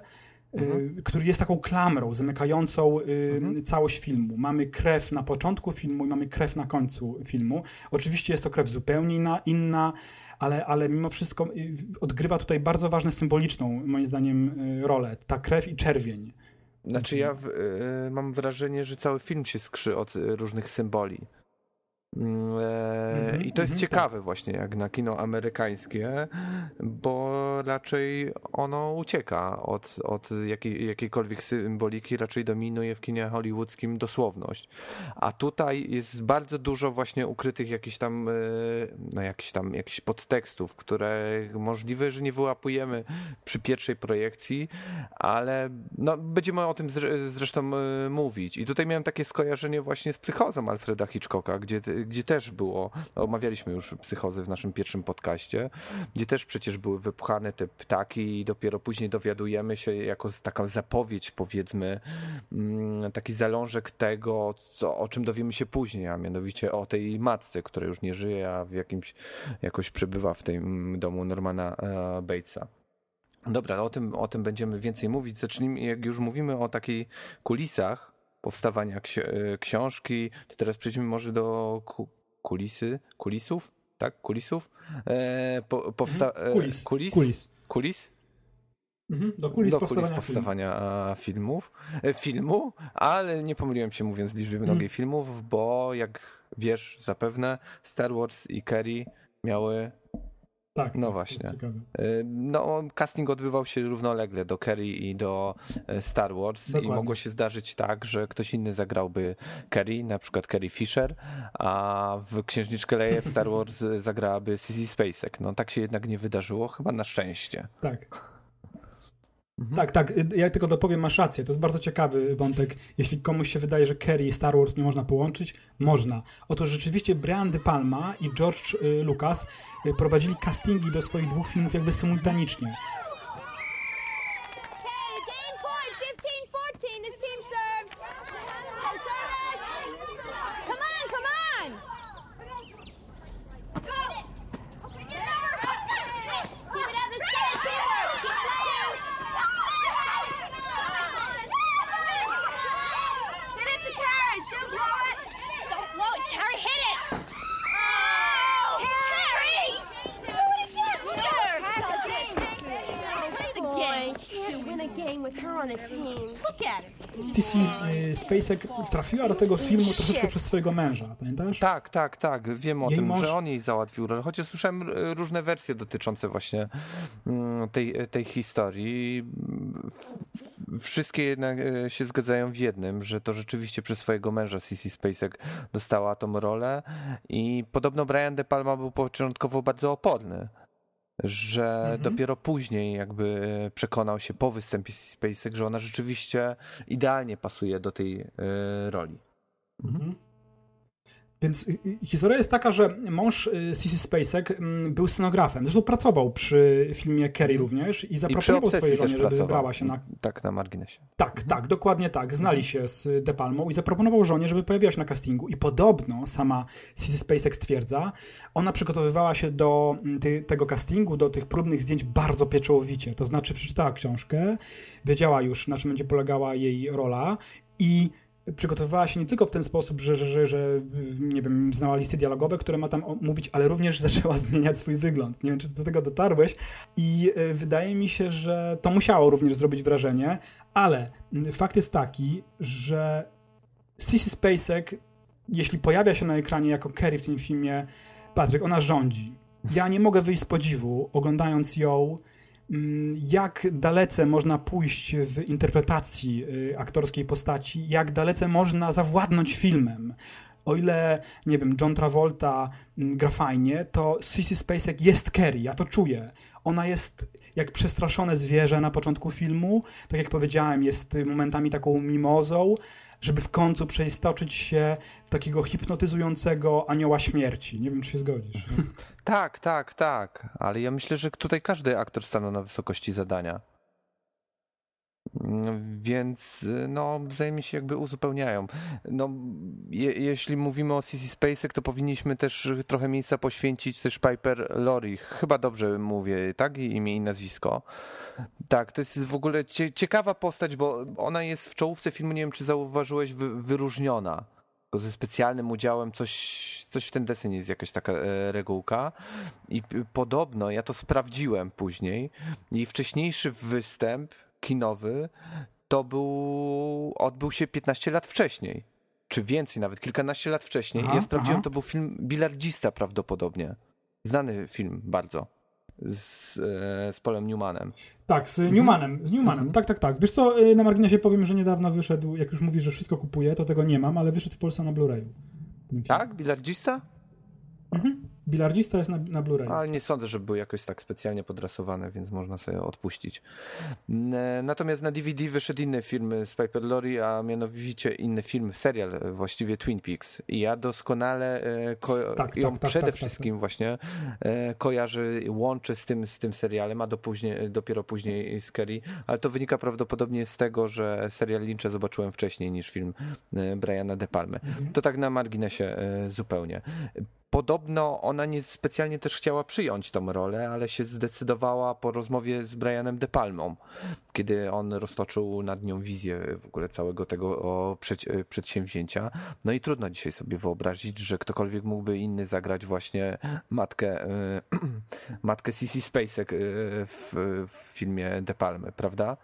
[SPEAKER 4] y, który jest taką klamrą zamykającą y,
[SPEAKER 5] Mhm.
[SPEAKER 4] całość filmu. Mamy krew na początku filmu i mamy krew na końcu filmu. Oczywiście jest to krew zupełnie inna, inna ale, ale mimo wszystko y, odgrywa tutaj bardzo ważną symboliczną, moim zdaniem, y, rolę. Ta krew i czerwień.
[SPEAKER 5] Znaczy ja w, y, mam wrażenie, że cały film się skrzy od y, różnych symboli. Mm, E,
[SPEAKER 4] Mhm,
[SPEAKER 5] I to jest
[SPEAKER 4] mhm,
[SPEAKER 5] ciekawe właśnie, jak na kino amerykańskie, bo raczej ono ucieka od, od jakiej, jakiejkolwiek symboliki, raczej dominuje w kinie hollywoodzkim dosłowność. A tutaj jest bardzo dużo właśnie ukrytych jakichś tam, e, no jakichś tam jakichś podtekstów, które możliwe, że nie wyłapujemy przy pierwszej projekcji, ale no, będziemy o tym zre, zresztą e, mówić. I tutaj miałem takie skojarzenie właśnie z psychozą Alfreda Hitchcocka, gdzie, gdzie też było, omawialiśmy już psychozy w naszym pierwszym podcaście, gdzie też przecież były wypchane te ptaki i dopiero później dowiadujemy się jako taka zapowiedź powiedzmy, mm, taki zalążek tego, co, o czym dowiemy się później, a mianowicie o tej matce, która już nie żyje, a w jakimś jakoś przebywa w tym domu Normana e, Batesa. Dobra, o tym, o tym będziemy więcej mówić. Zacznijmy, jak już mówimy o takiej kulisach powstawania ksi- e, książki, to teraz przejdźmy może do ku- kulisy, kulisów, tak? Kulisów? E, po, powsta- e,
[SPEAKER 4] Kulis.
[SPEAKER 5] kulis?
[SPEAKER 4] Kulis.
[SPEAKER 5] Kulis?
[SPEAKER 4] Mhm. Do kulis
[SPEAKER 5] do
[SPEAKER 4] powstawania,
[SPEAKER 5] kulis powstawania filmów, e, filmu, ale nie pomyliłem się mówiąc liczby mnogiej filmów, bo jak wiesz zapewne Star Wars i Kerry miały
[SPEAKER 4] Tak,
[SPEAKER 5] No
[SPEAKER 4] tak,
[SPEAKER 5] właśnie. E, No, casting odbywał się równolegle do Kerry i do e, Star Wars
[SPEAKER 4] Dokładnie.
[SPEAKER 5] i mogło się zdarzyć tak, że ktoś inny zagrałby Kerry, na przykład Kerry Fisher, a w Księżniczkę Leję w Star Wars e, zagrałaby Sissy Spacek. No tak się jednak nie wydarzyło, chyba na szczęście.
[SPEAKER 4] Tak.
[SPEAKER 5] Mhm.
[SPEAKER 4] Tak, tak. y, Ja tylko dopowiem, masz rację. To jest bardzo ciekawy wątek. Jeśli komuś się wydaje, że Kerry i Star Wars nie można połączyć, można. Otóż rzeczywiście Brian De Palma i George y, Lucas y, prowadzili castingi do swoich dwóch filmów jakby symultanicznie. Tissy y, Spacek trafiła do tego filmu troszeczkę przez swojego męża, pamiętasz?
[SPEAKER 5] Tak, tak, tak. Wiem o
[SPEAKER 4] Jej
[SPEAKER 5] tym,
[SPEAKER 4] mąż-
[SPEAKER 5] że on jej załatwił rolę. Chociaż słyszałem r- różne wersje dotyczące właśnie mm, tej, tej historii. Wszystkie jednak się zgadzają w jednym, że to rzeczywiście przez swojego męża Sissy Spacek dostała tą rolę i podobno Brian De Palma był początkowo bardzo oporny. Że
[SPEAKER 4] Mhm.
[SPEAKER 5] dopiero później jakby przekonał się po występie Spacek, że ona rzeczywiście idealnie pasuje do tej e, roli.
[SPEAKER 4] Mhm. Więc y, y, historia jest taka, że mąż Sissy Spacek mm, był scenografem. Zresztą pracował przy filmie Kerry również i
[SPEAKER 5] Mhm. I przy
[SPEAKER 4] zaproponował swojej żonie, żeby
[SPEAKER 5] pracował.
[SPEAKER 4] wybrała się na
[SPEAKER 5] Tak, na marginesie.
[SPEAKER 4] Tak, tak, dokładnie tak. Znali się z De Palmą i zaproponował żonie, żeby pojawiła się na castingu. I podobno sama Sissy Spacek stwierdza, ona przygotowywała się do mm, ty, tego castingu, do tych próbnych zdjęć bardzo pieczołowicie. To znaczy przeczytała książkę, wiedziała już, na czym będzie polegała jej rola i przygotowywała się nie tylko w ten sposób, że, że, że, że nie wiem, znała listy dialogowe, które ma tam mówić, ale również zaczęła zmieniać swój wygląd. Nie wiem, czy do tego dotarłeś. I y, wydaje mi się, że to musiało również zrobić wrażenie, ale fakt jest taki, że Sissy Spacek, jeśli pojawia się na ekranie jako Kerry w tym filmie, Patryk, ona rządzi. Ja nie mogę wyjść z podziwu, oglądając ją, jak dalece można pójść w interpretacji y, aktorskiej postaci, jak dalece można zawładnąć filmem. o ile, nie wiem, John Travolta mm, gra fajnie, to Sissy Spacek jest Carrie, ja to czuję. Ona jest jak przestraszone zwierzę na początku filmu, tak jak powiedziałem, jest momentami taką mimozą, żeby w końcu przeistoczyć się w takiego hipnotyzującego anioła śmierci. Nie wiem, czy się zgodzisz.
[SPEAKER 5] Tak, tak, tak, ale ja myślę, że tutaj każdy aktor stanął na wysokości zadania. Mm, Więc no, wzajemnie się jakby uzupełniają. No, je, jeśli mówimy o CC Spacek, to powinniśmy też trochę miejsca poświęcić też Piper Lori. Chyba dobrze mówię, tak? Imię i nazwisko. Tak, to jest w ogóle cie, ciekawa postać, bo ona jest w czołówce filmu, nie wiem czy zauważyłeś, wy, wyróżniona. Ze specjalnym udziałem, coś, coś w ten deseń jest jakaś taka e, regułka. I podobno, ja to sprawdziłem później, jej wcześniejszy występ kinowy to był, odbył się 15 lat wcześniej. Czy więcej nawet, kilkanaście lat wcześniej.
[SPEAKER 4] Aha,
[SPEAKER 5] ja sprawdziłem,
[SPEAKER 4] aha.
[SPEAKER 5] to był film Bilardzista prawdopodobnie. Znany film bardzo. Z, e, z Polem Newmanem.
[SPEAKER 4] Tak, z Newmanem. Z Newmanem. Tak, tak, tak. Wiesz co, y, na marginesie powiem, że niedawno wyszedł, jak już mówisz, że wszystko kupuję, to tego nie mam, ale wyszedł w Polsce na Blu-rayu.
[SPEAKER 5] Tak? Bilardzista?
[SPEAKER 4] Mhm. Bilardzista jest na, na Blu-rayu.
[SPEAKER 5] Ale nie sądzę, żeby był jakoś tak specjalnie podrasowane, więc można sobie odpuścić. Natomiast na DVD wyszedł inny film z Piper Lori, a mianowicie inny film, serial e, właściwie Twin Peaks. I ja doskonale e, ko-
[SPEAKER 4] Tak,
[SPEAKER 5] ją
[SPEAKER 4] tak, tak,
[SPEAKER 5] przede
[SPEAKER 4] tak, tak,
[SPEAKER 5] wszystkim właśnie e, kojarzę, łączę z tym, z tym serialem, a do później, dopiero później z Kerry, ale to wynika prawdopodobnie z tego, że serial Lyncha zobaczyłem wcześniej niż film e, Briana De Palmy. To tak na marginesie e, zupełnie. Podobno ona nie specjalnie też chciała przyjąć tą rolę, ale się zdecydowała po rozmowie z Brianem De Palmą, kiedy on roztoczył nad nią wizję w ogóle całego tego e, przedsięwzięcia. No i trudno dzisiaj sobie wyobrazić, że ktokolwiek mógłby inny zagrać właśnie matkę, e, matkę Sissy Spacek e, w, w filmie De Palmy, prawda?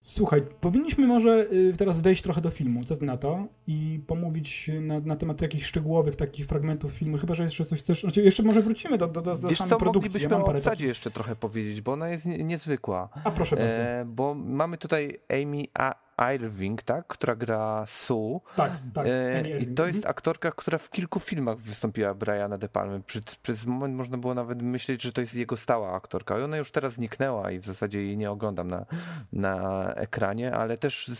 [SPEAKER 4] Słuchaj, powinniśmy może y, teraz wejść trochę do filmu, co ty na to? I pomówić na, na temat jakichś szczegółowych takich fragmentów filmu, chyba, że jeszcze coś chcesz... Znaczy, jeszcze może wrócimy do, do, do, do
[SPEAKER 5] Wiesz
[SPEAKER 4] samej
[SPEAKER 5] co,
[SPEAKER 4] produkcji.
[SPEAKER 5] moglibyśmy
[SPEAKER 4] mam
[SPEAKER 5] o obsadzie
[SPEAKER 4] takich-
[SPEAKER 5] jeszcze trochę powiedzieć, bo ona jest nie, niezwykła.
[SPEAKER 4] A proszę bardzo.
[SPEAKER 5] E, bo mamy tutaj Amy A. Irving, tak, która gra Sue.
[SPEAKER 4] tak, tak.
[SPEAKER 5] E, I to jest aktorka, która w kilku filmach wystąpiła Briana De Palmy. Przy, przez moment można było nawet myśleć, że to jest jego stała aktorka. I ona już teraz zniknęła i w zasadzie jej nie oglądam na, na ekranie, ale też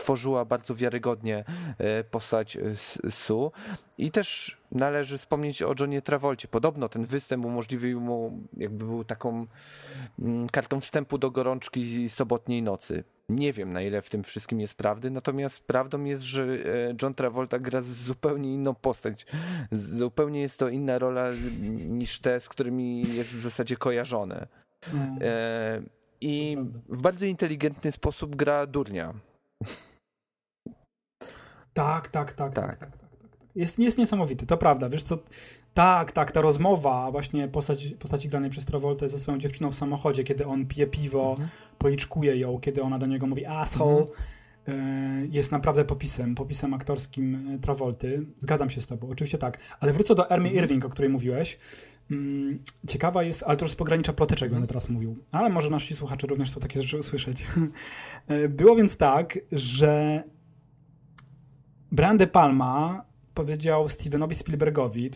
[SPEAKER 5] stworzyła bardzo wiarygodnie e, postać e, S- Sue. I też należy wspomnieć o Johnie Travolcie. Podobno ten występ umożliwił mu, jakby był taką mm, kartą wstępu do gorączki sobotniej nocy. Nie wiem, na ile w tym wszystkim jest prawdy, natomiast prawdą jest, że e, John Travolta gra z zupełnie inną postać. Zupełnie jest to inna rola niż te, z którymi jest w zasadzie kojarzone. E, I w bardzo inteligentny sposób gra durnia.
[SPEAKER 4] Tak, tak, tak, tak,
[SPEAKER 5] Tak.
[SPEAKER 4] tak, tak, tak, tak. Jest, jest niesamowity, to prawda. Wiesz co, tak, tak, ta rozmowa właśnie postać, postaci granej przez Travoltę ze swoją dziewczyną w samochodzie, kiedy on pije piwo, policzkuje ją, kiedy ona do niego mówi asshole, e, jest naprawdę popisem, popisem aktorskim e, Travolty. Zgadzam się z tobą, oczywiście tak. Ale wrócę do Ermy Irving, o której mówiłeś. Mm, Ciekawa jest, ale to już z pogranicza ploteczek będę teraz mówił, ale może nasi słuchacze również chcą takie rzeczy usłyszeć. E, Było więc tak, że Brian De Palma powiedział Stevenowi Spielbergowi,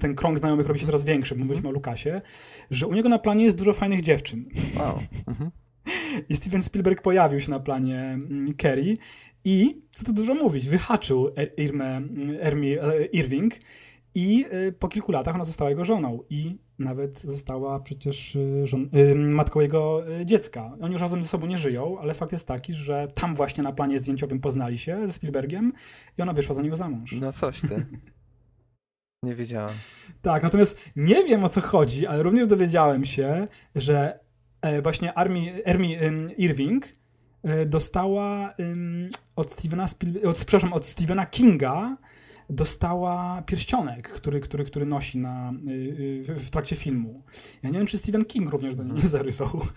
[SPEAKER 4] ten krąg znajomych robi się coraz większy, bo mówiliśmy o Lukasie, że u niego na planie jest dużo fajnych dziewczyn.
[SPEAKER 5] Wow. Mhm.
[SPEAKER 4] I Steven Spielberg pojawił się na planie mm, Kerry i, co tu dużo mówić, wyhaczył Er- Irmę, Ermi e, Irving i e, po kilku latach ona została jego żoną i nawet została przecież e, żon, e, matką jego e, dziecka. Oni już razem ze sobą nie żyją, ale fakt jest taki, że tam właśnie na planie zdjęciowym poznali się ze Spielbergiem i ona wyszła za niego za mąż.
[SPEAKER 5] No coś ty. Nie wiedziałem.
[SPEAKER 4] Tak, natomiast nie wiem o co chodzi, ale również dowiedziałem się, że e, właśnie Army, Irving e, dostała od Stephena, Spiel, od, przepraszam, od Stephena Kinga dostała pierścionek, który, który, który nosi na, y, y, w, w trakcie filmu. Ja nie wiem, czy Stephen King również do niej nie zarywał.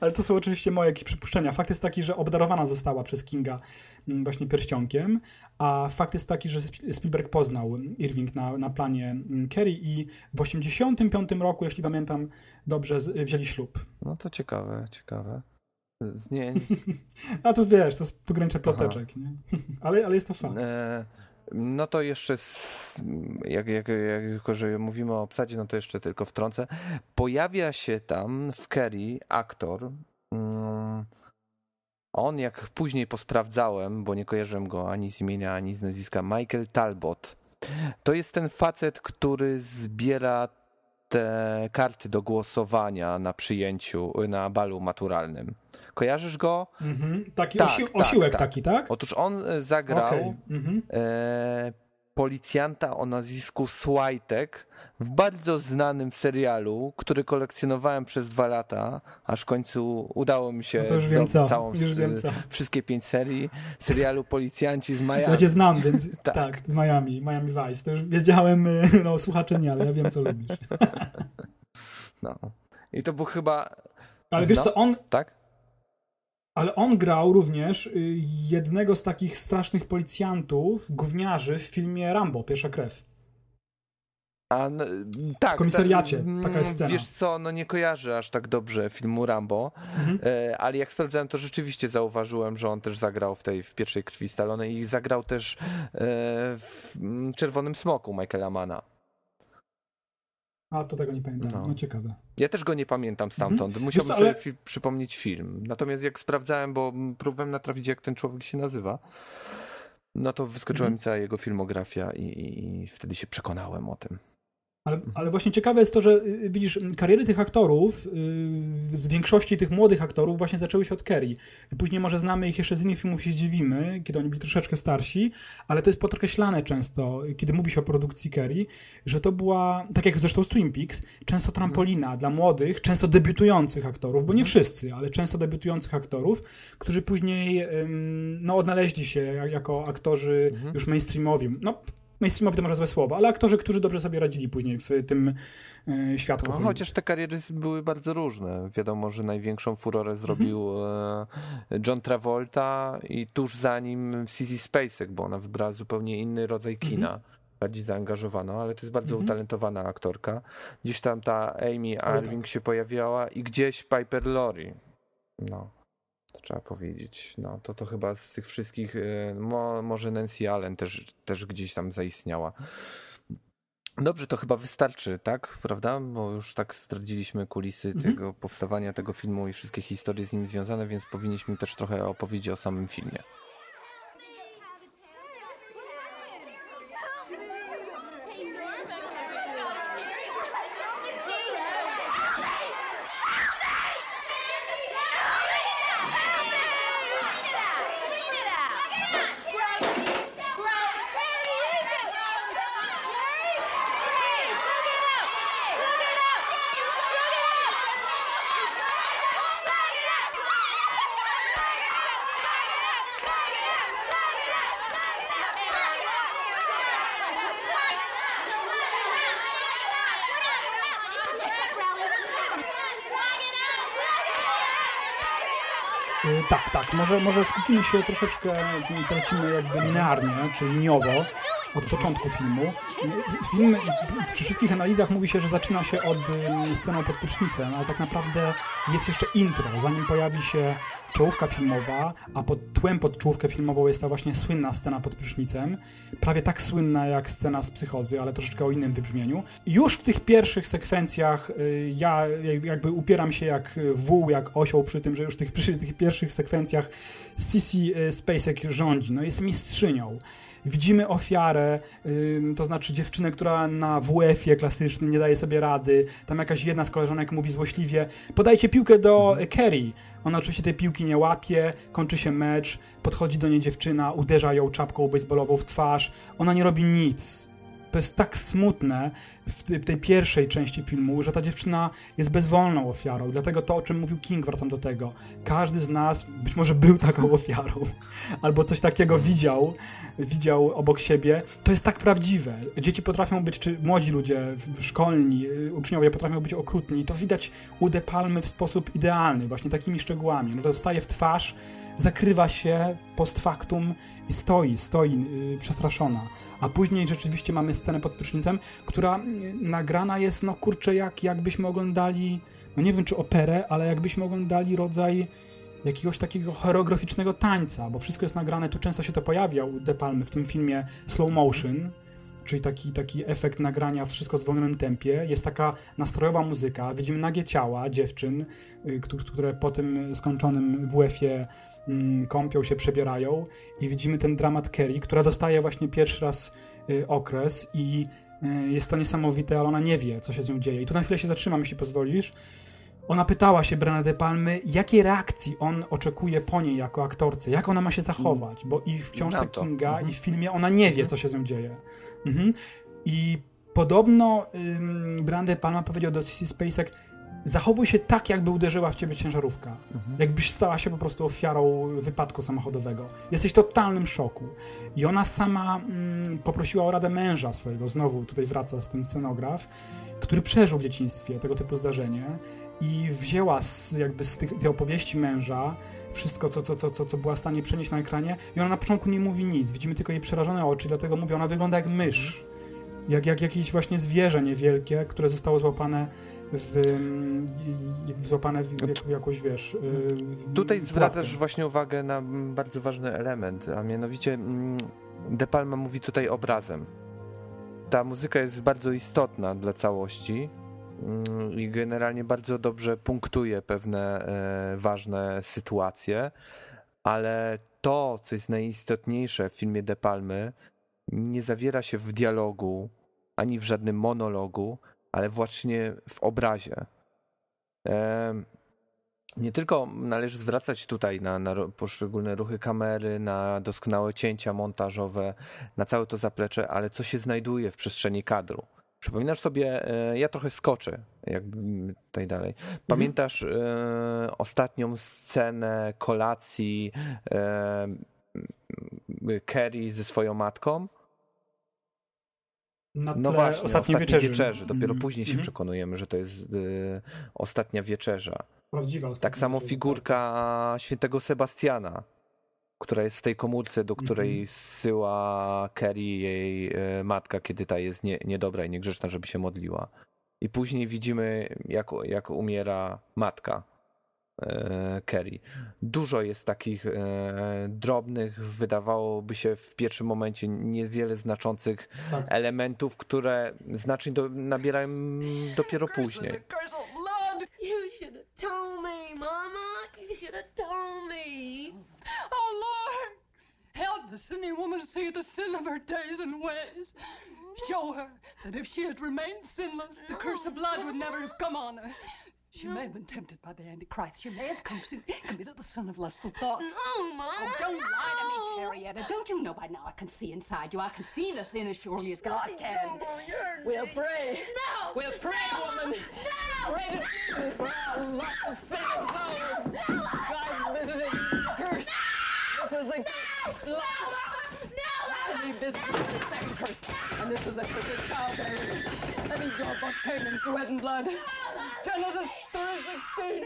[SPEAKER 4] Ale to są oczywiście moje jakieś przypuszczenia. Fakt jest taki, że obdarowana została przez Kinga mm, właśnie pierścionkiem, a fakt jest taki, że Sp- Spielberg poznał Irving na, na planie mm, Kerry i w 85 roku, jeśli pamiętam dobrze, wzięli ślub.
[SPEAKER 5] No to ciekawe, ciekawe. Nie,
[SPEAKER 4] A to wiesz, to jest pogranicza ploteczek, nie? ale, ale jest to fakt.
[SPEAKER 5] E, no to jeszcze, z, jak, jak, jak, jako że mówimy o obsadzie, no to jeszcze tylko wtrącę. Pojawia się tam w Kerry aktor. Mm, on, jak później posprawdzałem, bo nie kojarzyłem go ani z imienia, ani z nazwiska, Michael Talbot. To jest ten facet, który zbiera te karty do głosowania na przyjęciu, na balu maturalnym. Kojarzysz go?
[SPEAKER 4] Mhm. Taki
[SPEAKER 5] Tak,
[SPEAKER 4] osił,
[SPEAKER 5] tak,
[SPEAKER 4] osiłek
[SPEAKER 5] tak.
[SPEAKER 4] taki, tak?
[SPEAKER 5] Otóż on e, zagrał
[SPEAKER 4] Okej, mhm.
[SPEAKER 5] e, policjanta o nazwisku Słajtek w bardzo znanym serialu, który kolekcjonowałem przez dwa lata, aż w końcu udało mi się
[SPEAKER 4] No to już wiem
[SPEAKER 5] zdobyć
[SPEAKER 4] co,
[SPEAKER 5] całą
[SPEAKER 4] już
[SPEAKER 5] s-
[SPEAKER 4] wiem co.
[SPEAKER 5] wszystkie pięć serii serialu Policjanci z Miami.
[SPEAKER 4] Ja cię znam, więc
[SPEAKER 5] Tak.
[SPEAKER 4] tak. z Miami, Miami Vice. To już wiedziałem, y, no słuchacze nie, ale ja wiem co lubisz.
[SPEAKER 5] No. I to był chyba,
[SPEAKER 4] Ale wiesz
[SPEAKER 5] No.
[SPEAKER 4] co, on,
[SPEAKER 5] tak?
[SPEAKER 4] ale on grał również y, jednego z takich strasznych policjantów, gówniarzy w filmie Rambo, Pierwsza Krew.
[SPEAKER 5] A, no, tak.
[SPEAKER 4] W komisariacie,
[SPEAKER 5] tak,
[SPEAKER 4] taka jest scena.
[SPEAKER 5] Wiesz co, no nie kojarzę aż tak dobrze filmu Rambo,
[SPEAKER 4] Mhm.
[SPEAKER 5] e, ale jak sprawdzałem, to rzeczywiście zauważyłem, że on też zagrał w tej w pierwszej krwi Stallone i zagrał też e, w Czerwonym Smoku Michaela Mana.
[SPEAKER 4] A, to tego nie pamiętam.
[SPEAKER 5] No.
[SPEAKER 4] No, ciekawe.
[SPEAKER 5] Ja też go nie pamiętam stamtąd. Musiałbym
[SPEAKER 4] Mhm. co, ale-
[SPEAKER 5] sobie fi- przypomnieć film. Natomiast jak sprawdzałem, bo próbowałem natrafić, jak ten człowiek się nazywa, no to wyskoczyła
[SPEAKER 4] Mhm.
[SPEAKER 5] mi cała jego filmografia i, i, i wtedy się przekonałem o tym.
[SPEAKER 4] Ale, ale właśnie ciekawe jest to, że y, widzisz, m, kariery tych aktorów, y, z większości tych młodych aktorów właśnie zaczęły się od Kerry. Później może znamy ich jeszcze z innych filmów, się zdziwimy, kiedy oni byli troszeczkę starsi, ale to jest podkreślane często, kiedy mówi się o produkcji Kerry, że to była, tak jak zresztą z Twin Peaks, często trampolina dla młodych, często debiutujących aktorów, bo nie wszyscy, ale często debiutujących aktorów, którzy później no, odnaleźli się jak- jako aktorzy już mainstreamowi. No, mainstreamowi to może złe słowo, ale aktorzy, którzy dobrze sobie radzili później w tym e, świadku.
[SPEAKER 5] No, chociaż te kariery były bardzo różne. Wiadomo, że największą furorę zrobił e, John Travolta i tuż za nim Sissy Spacek, bo ona wybrała zupełnie inny rodzaj kina. Bardziej zaangażowana, ale to jest bardzo
[SPEAKER 4] Mhm.
[SPEAKER 5] utalentowana aktorka. Gdzieś tam ta Amy
[SPEAKER 4] tak.
[SPEAKER 5] Irving się pojawiała i gdzieś Piper Laurie. No, trzeba powiedzieć. No, to to chyba z tych wszystkich, e, mo, może Nancy Allen też, też gdzieś tam zaistniała. Dobrze, to chyba wystarczy, tak? Prawda? Bo już tak zdradziliśmy kulisy
[SPEAKER 4] Mhm.
[SPEAKER 5] tego powstawania tego filmu i wszystkie historie z nim związane, więc powinniśmy też trochę opowiedzieć o samym filmie.
[SPEAKER 4] Może, może skupimy się troszeczkę, polecimy jakby linearnie, czy liniowo od początku filmu. Y, Film przy wszystkich analizach mówi się, że zaczyna się od y, sceną pod prysznicem, ale tak naprawdę jest jeszcze intro, zanim pojawi się czołówka filmowa, a pod tłem pod czołówkę filmową jest ta właśnie słynna scena pod prysznicem, prawie tak słynna jak scena z psychozy, ale troszeczkę o innym wybrzmieniu. Już w tych pierwszych sekwencjach y, ja jakby upieram się jak wół, jak osioł przy tym, że już w tych, przy tych pierwszych sekwencjach Sissy y, Spacek rządzi, no jest mistrzynią. Widzimy ofiarę, to znaczy dziewczynę, która na WF-ie klasycznym nie daje sobie rady. Tam jakaś jedna z koleżanek mówi złośliwie: Podajcie piłkę do e, Kerry. Ona oczywiście tej piłki nie łapie, kończy się mecz, podchodzi do niej dziewczyna, uderza ją czapką baseballową w twarz. Ona nie robi nic. To jest tak smutne w tej pierwszej części filmu, że ta dziewczyna jest bezwolną ofiarą. Dlatego to, o czym mówił King, wracam do tego. Każdy z nas być może był taką ofiarą, albo coś takiego widział, widział obok siebie. To jest tak prawdziwe. Dzieci potrafią być, czy młodzi ludzie, szkolni, uczniowie potrafią być okrutni. I to widać u De Palmy w sposób idealny, właśnie takimi szczegółami. No to staje w twarz, zakrywa się post factum i stoi, stoi yy, przestraszona. A później rzeczywiście mamy scenę pod prysznicem, która nagrana jest, no kurczę, jak, jakbyśmy oglądali, no nie wiem czy operę, ale jakbyśmy oglądali rodzaj jakiegoś takiego choreograficznego tańca, bo wszystko jest nagrane, tu często się to pojawia u De Palmy w tym filmie slow motion, czyli taki, taki efekt nagrania, wszystko w zwolnionym tempie. Jest taka nastrojowa muzyka, widzimy nagie ciała dziewczyn, y, któ- które po tym skończonym WF-ie mm, kąpią się, przebierają i widzimy ten dramat Kerry, która dostaje właśnie pierwszy raz y, okres i jest to niesamowite, ale ona nie wie, co się z nią dzieje. I tu na chwilę się zatrzymam, jeśli pozwolisz. Ona pytała się Brana De Palmy, jakiej reakcji on oczekuje po niej jako aktorce, jak ona ma się zachować, bo i w książce. Kinga,
[SPEAKER 5] Mhm.
[SPEAKER 4] i w filmie ona nie wie, co się z nią dzieje. Mhm. I podobno ym, Brian De Palma powiedział do Sissy Spacek, zachowuj się tak, jakby uderzyła w ciebie ciężarówka. Jakbyś stała się po prostu ofiarą wypadku samochodowego. Jesteś w totalnym szoku. I ona sama mm, poprosiła o radę męża swojego, znowu tutaj wraca z ten scenograf, który przeżył w dzieciństwie tego typu zdarzenie i wzięła z, jakby z tych, tej opowieści męża wszystko, co, co, co, co, co była w stanie przenieść na ekranie i ona na początku nie mówi nic. Widzimy tylko jej przerażone oczy, dlatego mówię, ona wygląda jak mysz. Jak, jak jakieś właśnie zwierzę niewielkie, które zostało złapane w, złapane w, w jak- jakąś, wiesz... y,
[SPEAKER 5] Tutaj zwracasz właśnie uwagę na bardzo ważny element, a mianowicie mm, De Palma mówi tutaj obrazem. Ta muzyka jest bardzo istotna dla całości mm, i generalnie bardzo dobrze punktuje pewne e, ważne sytuacje, ale to, co jest najistotniejsze w filmie De Palmy, nie zawiera się w dialogu ani w żadnym monologu, ale właśnie w obrazie. Nie tylko należy zwracać tutaj na, na poszczególne ruchy kamery, na doskonałe cięcia montażowe, na całe to zaplecze, ale co się znajduje w przestrzeni kadru. Przypominasz sobie, e, ja trochę skoczę, jakby tutaj dalej. Pamiętasz e, ostatnią scenę kolacji e, Kerry ze swoją matką?
[SPEAKER 4] Na
[SPEAKER 5] No
[SPEAKER 4] tle
[SPEAKER 5] właśnie,
[SPEAKER 4] ostatniej wieczerzy.
[SPEAKER 5] Dopiero
[SPEAKER 4] Mhm.
[SPEAKER 5] później się
[SPEAKER 4] Mhm.
[SPEAKER 5] przekonujemy, że to jest e, ostatnia wieczerza.
[SPEAKER 4] Prawdziwa ostatnia
[SPEAKER 5] Tak samo
[SPEAKER 4] wieczerza.
[SPEAKER 5] figurka świętego Sebastiana, która jest w tej komórce, do której
[SPEAKER 4] Mhm.
[SPEAKER 5] zsyła Kerry jej e, matka, kiedy ta jest nie, niedobra i niegrzeczna, żeby się modliła. I później widzimy, jak, jak umiera matka Kerry. Dużo jest takich e, drobnych, wydawałoby się w pierwszym momencie niewiele znaczących
[SPEAKER 4] Tak.
[SPEAKER 5] elementów, które znaczeń do, nabierają dopiero później.
[SPEAKER 2] You should have told me, Mama. You should have told me.
[SPEAKER 3] Oh, Lord! Help the sinning woman see the sin of her days and ways. Show her that if she had remained sinless, the curse of blood would never have come on her. She may have been tempted by the Antichrist. She may have committed the sin of lustful thoughts.
[SPEAKER 2] No, Mama.
[SPEAKER 3] Oh, don't lie to me,
[SPEAKER 2] no.
[SPEAKER 3] Carrietta. Don't you know by now I can see inside you? I can see the sin as surely as God can.
[SPEAKER 2] No,
[SPEAKER 3] We'll pray.
[SPEAKER 2] No.
[SPEAKER 3] We'll pray, woman.
[SPEAKER 2] No.
[SPEAKER 3] Pray to Jesus for our lustful sinning souls. God visited the curse. This was the
[SPEAKER 2] No.
[SPEAKER 3] I believe this was the second curse, and this was the curse of sweat and blood. Genesis 3.16.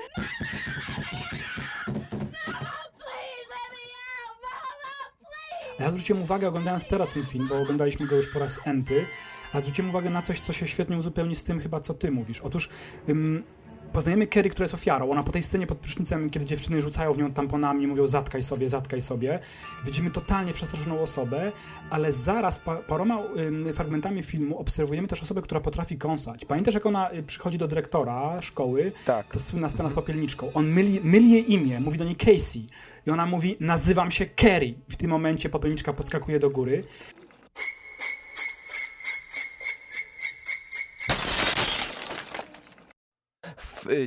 [SPEAKER 2] Please let me out, Mama. Please.
[SPEAKER 4] Ja zwróciłem uwagę, oglądając teraz ten film, bo oglądaliśmy go już po raz enty, a zwróciłem uwagę na coś, co się świetnie uzupełni z tym chyba, co ty mówisz. Otóż ym, poznajemy Kerry, która jest ofiarą. Ona po tej scenie pod prysznicem, kiedy dziewczyny rzucają w nią tamponami, mówią zatkaj sobie, zatkaj sobie. Widzimy totalnie przestraszoną osobę, ale zaraz pa, paroma fragmentami filmu obserwujemy też osobę, która potrafi kąsać. Pamiętasz, jak ona y, przychodzi do dyrektora szkoły,
[SPEAKER 5] Tak.
[SPEAKER 4] ta słynna scena z popielniczką. On myli, myli jej imię, mówi do niej Casey. I ona mówi, nazywam się Kerry. W tym momencie popielniczka podskakuje do góry.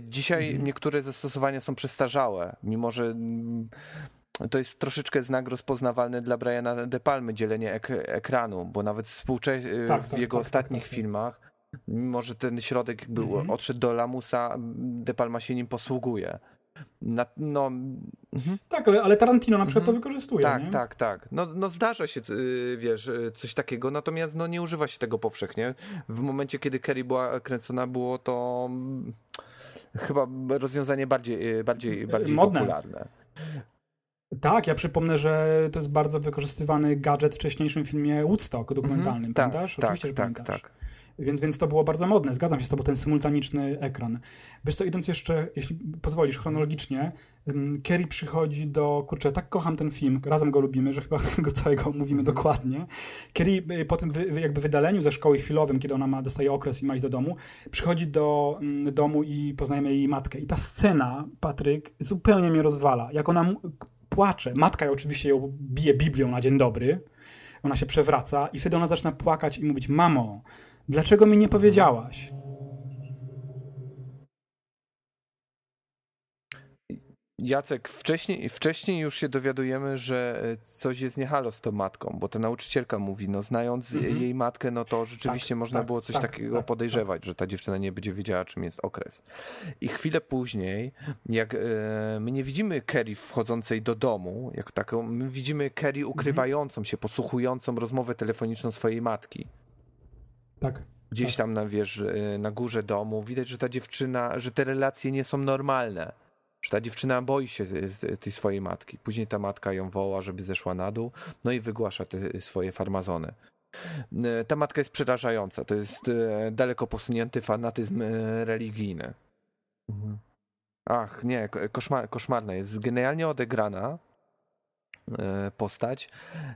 [SPEAKER 5] Dzisiaj
[SPEAKER 4] Mhm.
[SPEAKER 5] niektóre zastosowania są przestarzałe, mimo że mm, to jest troszeczkę znak rozpoznawalny dla Briana De Palmy, dzielenie ek ekranu, bo nawet współcze- y,
[SPEAKER 4] Tak,
[SPEAKER 5] w
[SPEAKER 4] tak,
[SPEAKER 5] jego
[SPEAKER 4] tak,
[SPEAKER 5] ostatnich
[SPEAKER 4] tak, tak.
[SPEAKER 5] filmach, mimo że ten środek jakby
[SPEAKER 4] Mhm.
[SPEAKER 5] odszedł do lamusa, De Palma się nim posługuje. Na, no, mhm.
[SPEAKER 4] Tak, ale, ale Tarantino na przykład
[SPEAKER 5] Mhm.
[SPEAKER 4] to wykorzystuje.
[SPEAKER 5] Tak,
[SPEAKER 4] nie?
[SPEAKER 5] tak, tak. No, no zdarza się, y, wiesz, y, coś takiego, natomiast no nie używa się tego powszechnie. W momencie, kiedy Kerry była kręcona, było to mm, chyba rozwiązanie bardziej, y, bardziej, bardziej
[SPEAKER 4] Modne.
[SPEAKER 5] popularne.
[SPEAKER 4] Tak, ja przypomnę, że to jest bardzo wykorzystywany gadżet w wcześniejszym filmie Woodstock dokumentalnym,
[SPEAKER 5] Mhm. Tak,
[SPEAKER 4] pamiętasz?
[SPEAKER 5] tak,
[SPEAKER 4] Oczywiście, że
[SPEAKER 5] tak,
[SPEAKER 4] pamiętasz.
[SPEAKER 5] tak.
[SPEAKER 4] Więc, więc to było bardzo modne, zgadzam się z tobą, ten symultaniczny ekran. Wiesz co, idąc jeszcze, jeśli pozwolisz, chronologicznie, ym, Kerry przychodzi do, kurczę, tak kocham ten film, razem go lubimy, że chyba go całego mówimy dokładnie. Kerry y, po tym wy, jakby wydaleniu ze szkoły chwilowym, kiedy ona ma, dostaje okres i ma iść do domu, przychodzi do mm, domu i poznajemy jej matkę. I ta scena, Patryk, zupełnie mnie rozwala. Jak ona płacze, matka oczywiście ją bije Biblią na dzień dobry, ona się przewraca i wtedy ona zaczyna płakać i mówić, mamo, dlaczego mi nie powiedziałaś?
[SPEAKER 5] Jacek, wcześniej, wcześniej już się dowiadujemy, że e, coś jest niehalo z tą matką, bo ta nauczycielka mówi, no znając
[SPEAKER 4] Mhm.
[SPEAKER 5] jej matkę, no to rzeczywiście
[SPEAKER 4] Tak,
[SPEAKER 5] można
[SPEAKER 4] tak,
[SPEAKER 5] było coś
[SPEAKER 4] tak,
[SPEAKER 5] takiego
[SPEAKER 4] tak,
[SPEAKER 5] podejrzewać, że ta dziewczyna nie będzie wiedziała, czym jest okres. I chwilę później, jak e, my nie widzimy Kerry wchodzącej do domu, jak taką, my widzimy Kerry ukrywającą się, podsłuchującą rozmowę telefoniczną swojej matki.
[SPEAKER 4] Tak.
[SPEAKER 5] Gdzieś tam na, wiesz, y, na górze domu. Widać, że ta dziewczyna, że te relacje nie są normalne. Że ta dziewczyna boi się y, tej swojej matki. Później ta matka ją woła, żeby zeszła na dół, no i wygłasza te swoje farmazony. Y, Ta matka jest przerażająca. To jest y, daleko posunięty fanatyzm y, religijny. Mhm. Ach, nie, ko- koszmar, koszmarna jest. Genialnie odegrana postać,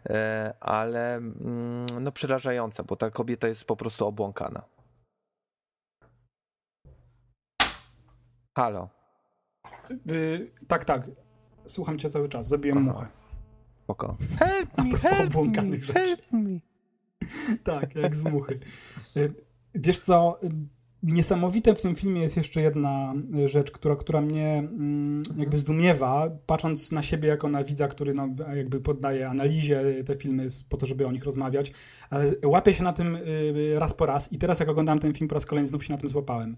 [SPEAKER 5] e, ale mm, no przerażająca, bo ta kobieta jest po prostu obłąkana. Halo,
[SPEAKER 4] Y, tak, tak. Słucham cię cały czas. Zabiłem
[SPEAKER 5] Aha.
[SPEAKER 4] muchę.
[SPEAKER 5] spoko. Help me, help me,
[SPEAKER 4] rzeczy.
[SPEAKER 5] help me.
[SPEAKER 4] Tak, jak z muchy. Y, Wiesz co, niesamowite w tym filmie jest jeszcze jedna y, rzecz, która, która mnie mm, jakby zdumiewa, patrząc na siebie jako na widza, który no, jakby poddaje analizie te filmy po to, żeby o nich rozmawiać, ale łapię się na tym y, raz po raz i teraz jak oglądałem ten film po raz kolejny, znów się na tym złapałem.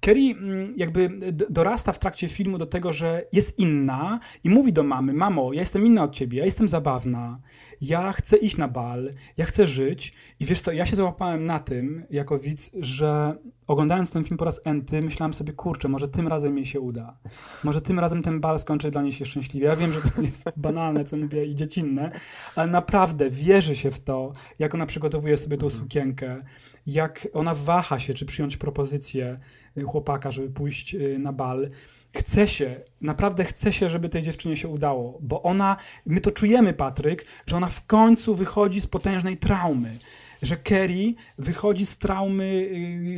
[SPEAKER 4] Kerry mm, jakby dorasta w trakcie filmu do tego, że jest inna i mówi do mamy: Mamo, ja jestem inna od ciebie, ja jestem zabawna, ja chcę iść na bal, ja chcę żyć. I wiesz co, ja się załapałem na tym jako widz, że oglądając ten film po raz enty, myślałem sobie: Kurczę, może tym razem jej się uda. Może tym razem ten bal skończy dla niej się szczęśliwie. Ja wiem, że to jest banalne, co mówię, i dziecinne, ale naprawdę wierzy się w to, jak ona przygotowuje sobie tą sukienkę, jak ona waha się, czy przyjąć propozycję y, chłopaka, żeby pójść y, na bal. Chce się, naprawdę chce się, żeby tej dziewczynie się udało, bo ona, my to czujemy, Patryk, że ona w końcu wychodzi z potężnej traumy. Że Kerry wychodzi z traumy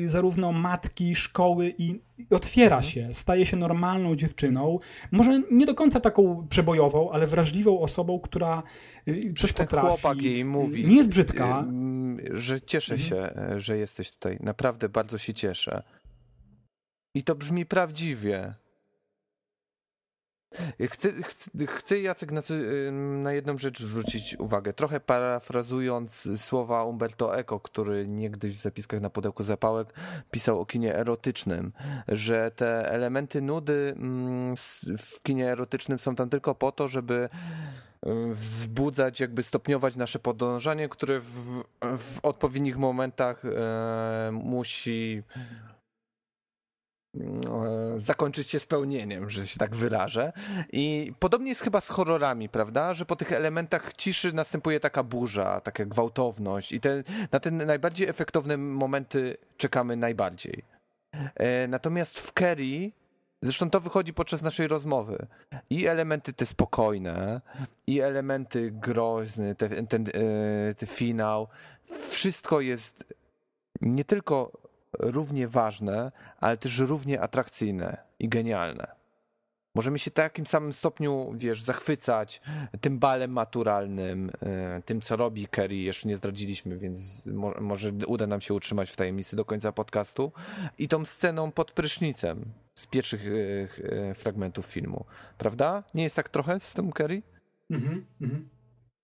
[SPEAKER 4] y, zarówno matki, szkoły i otwiera się, staje się normalną dziewczyną. Może nie do końca taką przebojową, ale wrażliwą osobą, która y, coś
[SPEAKER 5] Ten
[SPEAKER 4] potrafi.
[SPEAKER 5] chłopak jej mówi.
[SPEAKER 4] Nie jest brzydka.
[SPEAKER 5] ym, Że cieszę
[SPEAKER 4] Mhm.
[SPEAKER 5] się, e, że jesteś tutaj. Naprawdę bardzo się cieszę. I to brzmi prawdziwie. Chcę, chcę, Jacek, na, na jedną rzecz zwrócić uwagę. Trochę parafrazując słowa Umberto Eco, który niegdyś w zapiskach na pudełku zapałek pisał o kinie erotycznym, że te elementy nudy mm, w kinie erotycznym są tam tylko po to, żeby wzbudzać, jakby stopniować nasze podążanie, które w, w odpowiednich momentach e, musi zakończyć się spełnieniem, że się tak wyrażę. I podobnie jest chyba z horrorami, prawda? Że po tych elementach ciszy następuje taka burza, taka gwałtowność i te, na te najbardziej efektowne momenty czekamy najbardziej. E, Natomiast w Kerry, zresztą to wychodzi podczas naszej rozmowy, i elementy te spokojne, i elementy groźne, te, ten, e, ten finał, wszystko jest nie tylko równie ważne, ale też równie atrakcyjne i genialne. Możemy się takim samym stopniu, wiesz, zachwycać tym balem maturalnym, e, tym, co robi Kerry, jeszcze nie zdradziliśmy, więc mo może uda nam się utrzymać w tajemnicy do końca podcastu, i tą sceną pod prysznicem z pierwszych e, e, fragmentów filmu. Prawda? Nie jest tak trochę z tym Kerry?
[SPEAKER 4] Mhm, mhm.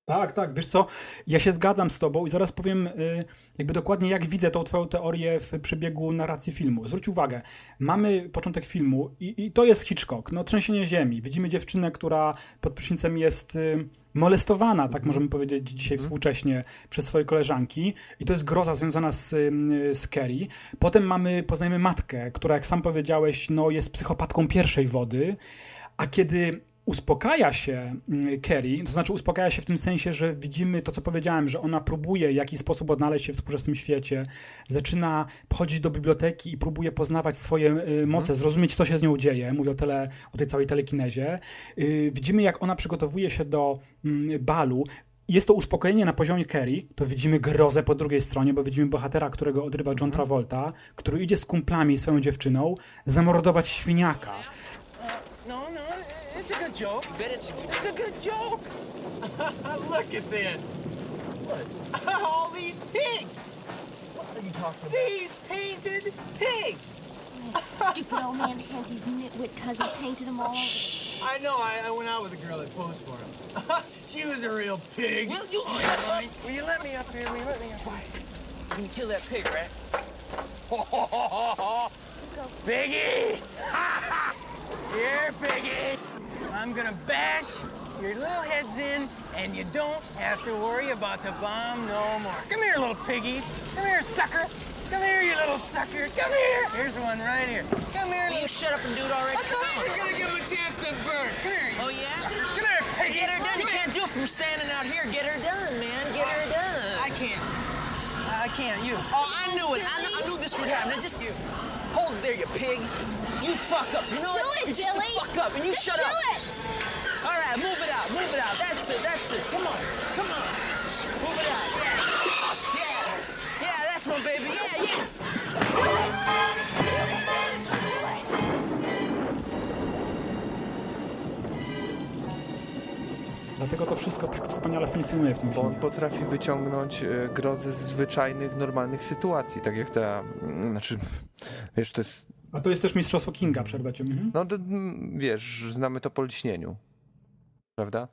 [SPEAKER 4] Tak, tak. Wiesz co, ja się zgadzam z tobą i zaraz powiem y, jakby dokładnie jak widzę tą twoją teorię w przebiegu narracji filmu. Zwróć uwagę, mamy początek filmu i, i to jest Hitchcock, no trzęsienie ziemi. Widzimy dziewczynę, która pod prysznicem jest y, molestowana, tak możemy powiedzieć dzisiaj współcześnie, przez swoje koleżanki i to jest groza związana z, z Kerry. Potem mamy, poznajemy matkę, która jak sam powiedziałeś, no jest psychopatką pierwszej wody, a kiedy uspokaja się mm, Kerry, to znaczy uspokaja się w tym sensie, że widzimy to, co powiedziałem, że ona próbuje w jakiś sposób odnaleźć się w współczesnym świecie, zaczyna chodzić do biblioteki i próbuje poznawać swoje y, moce, zrozumieć, co się z nią dzieje, mówię o, tele, o tej całej telekinezie. Y, widzimy, jak ona przygotowuje się do mm, balu, jest to uspokojenie na poziomie Kerry, to widzimy grozę po drugiej stronie, bo widzimy bohatera, którego odrywa John Travolta, który idzie z kumplami i swoją dziewczyną zamordować świniaka.
[SPEAKER 6] No, no, a good joke. You bet it's a good It's a good joke. Look at this. What? All these pigs. What are you talking about? These painted pigs.
[SPEAKER 2] That stupid old man Henty's nitwit cousin painted them all over.
[SPEAKER 6] I know. I, I went out with a girl that posed for him. she was a real pig.
[SPEAKER 7] Will you shut
[SPEAKER 6] honey, Will you let me up here? Will you let me up here?
[SPEAKER 7] You can kill that pig, right? Biggie!
[SPEAKER 6] Here, piggy. I'm gonna bash your little heads in, and you don't have to worry about the bomb no more. Come here, little piggies. Come here, sucker. Come here, you little sucker. Come here. Here's one right here. Come here,
[SPEAKER 7] Will you shut up and do it already?
[SPEAKER 6] I thought you were gonna give him a chance to burn. Come here,
[SPEAKER 7] Oh, yeah?
[SPEAKER 6] sucker. Come here, piggy.
[SPEAKER 7] Get her done. You can't do it from standing out here. Get her done, man. Get her done.
[SPEAKER 6] I can't. I can't. You.
[SPEAKER 7] Oh, I knew it. I knew, I knew this would happen. It's just you. Hold it there, you pig. You fuck up. You know
[SPEAKER 8] Do
[SPEAKER 7] what?
[SPEAKER 8] it,
[SPEAKER 7] You're just fuck up, and you
[SPEAKER 8] Just
[SPEAKER 7] shut
[SPEAKER 8] do
[SPEAKER 7] up.
[SPEAKER 8] it.
[SPEAKER 7] All right, move it out. Move it out. That's it. That's it. Come on. Come on. Move it out. Yeah. Yeah. Yeah, that's my baby. Yeah, yeah.
[SPEAKER 4] Dlatego to wszystko tak wspaniale funkcjonuje w tym
[SPEAKER 5] Bo on
[SPEAKER 4] filmie.
[SPEAKER 5] potrafi wyciągnąć e, grozę z zwyczajnych, normalnych sytuacji, tak jak ta, mm, znaczy, wiesz, to jest,
[SPEAKER 4] A to jest też Mistrzostwo Kinga, przerwę cię. Mhm.
[SPEAKER 5] no to, wiesz, znamy to po lśnieniu, prawda?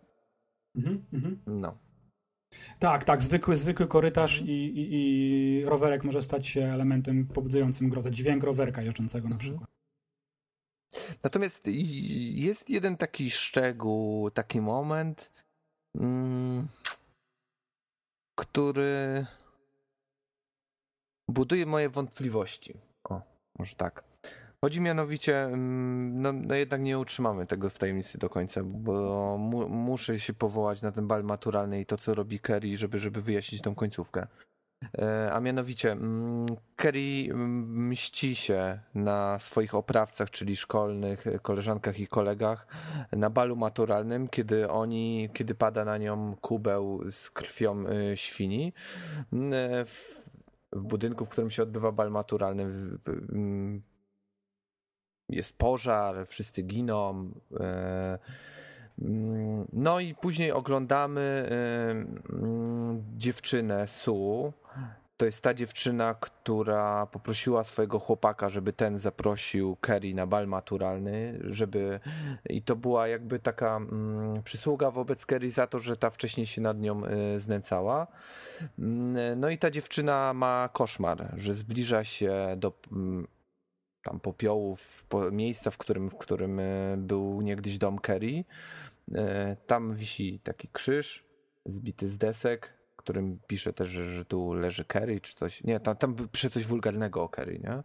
[SPEAKER 4] Mhm, mhm.
[SPEAKER 5] No.
[SPEAKER 4] Tak, tak, zwykły, zwykły korytarz i, i, i rowerek może stać się elementem pobudzającym grozę. Dźwięk rowerka jeżdżącego na przykład.
[SPEAKER 5] Natomiast jest jeden taki szczegół, taki moment, mm, który buduje moje wątpliwości. O, może tak. Chodzi mianowicie, mm, no, no jednak nie utrzymamy tego w tajemnicy do końca, bo mu, muszę się powołać na ten bal maturalny i to, co robi Kerry, żeby, żeby wyjaśnić tą końcówkę. E, A mianowicie, mm, Kerry mm, mści się na swoich oprawcach, czyli szkolnych e, koleżankach i kolegach, na balu maturalnym, kiedy oni, kiedy pada na nią kubeł z krwią e, świni. Mm, W, w budynku, w którym się odbywa bal maturalny, jest pożar, wszyscy giną. e, No i później oglądamy e, mm, dziewczynę Su. To jest ta dziewczyna, która poprosiła swojego chłopaka, żeby ten zaprosił Kerry na bal maturalny, żeby i to była jakby taka mm, przysługa wobec Kerry za to, że ta wcześniej się nad nią y, znęcała. Mm, No i ta dziewczyna ma koszmar, że zbliża się do mm, tam popiołów, po, miejsca, w którym, w którym y, był niegdyś dom Kerry. Y, Tam wisi taki krzyż zbity z desek, którym pisze też, że, tu leży Kerry czy coś. Nie, tam, tam pisze coś wulgarnego o Kerry, nie?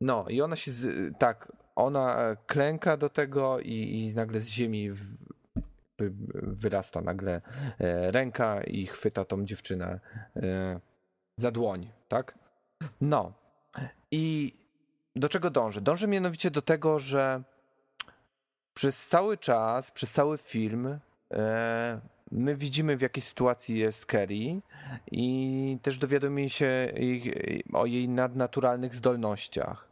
[SPEAKER 5] No i ona się, z, tak, ona e, klęka do tego i, i nagle z ziemi w, wy- wyrasta nagle e, ręka i chwyta tą dziewczynę e, za dłoń, tak? No. I do czego dążę? Dążę mianowicie do tego, że przez cały czas, przez cały film e, my widzimy w jakiej sytuacji jest Kerry i też dowiadujemy się o jej nadnaturalnych zdolnościach.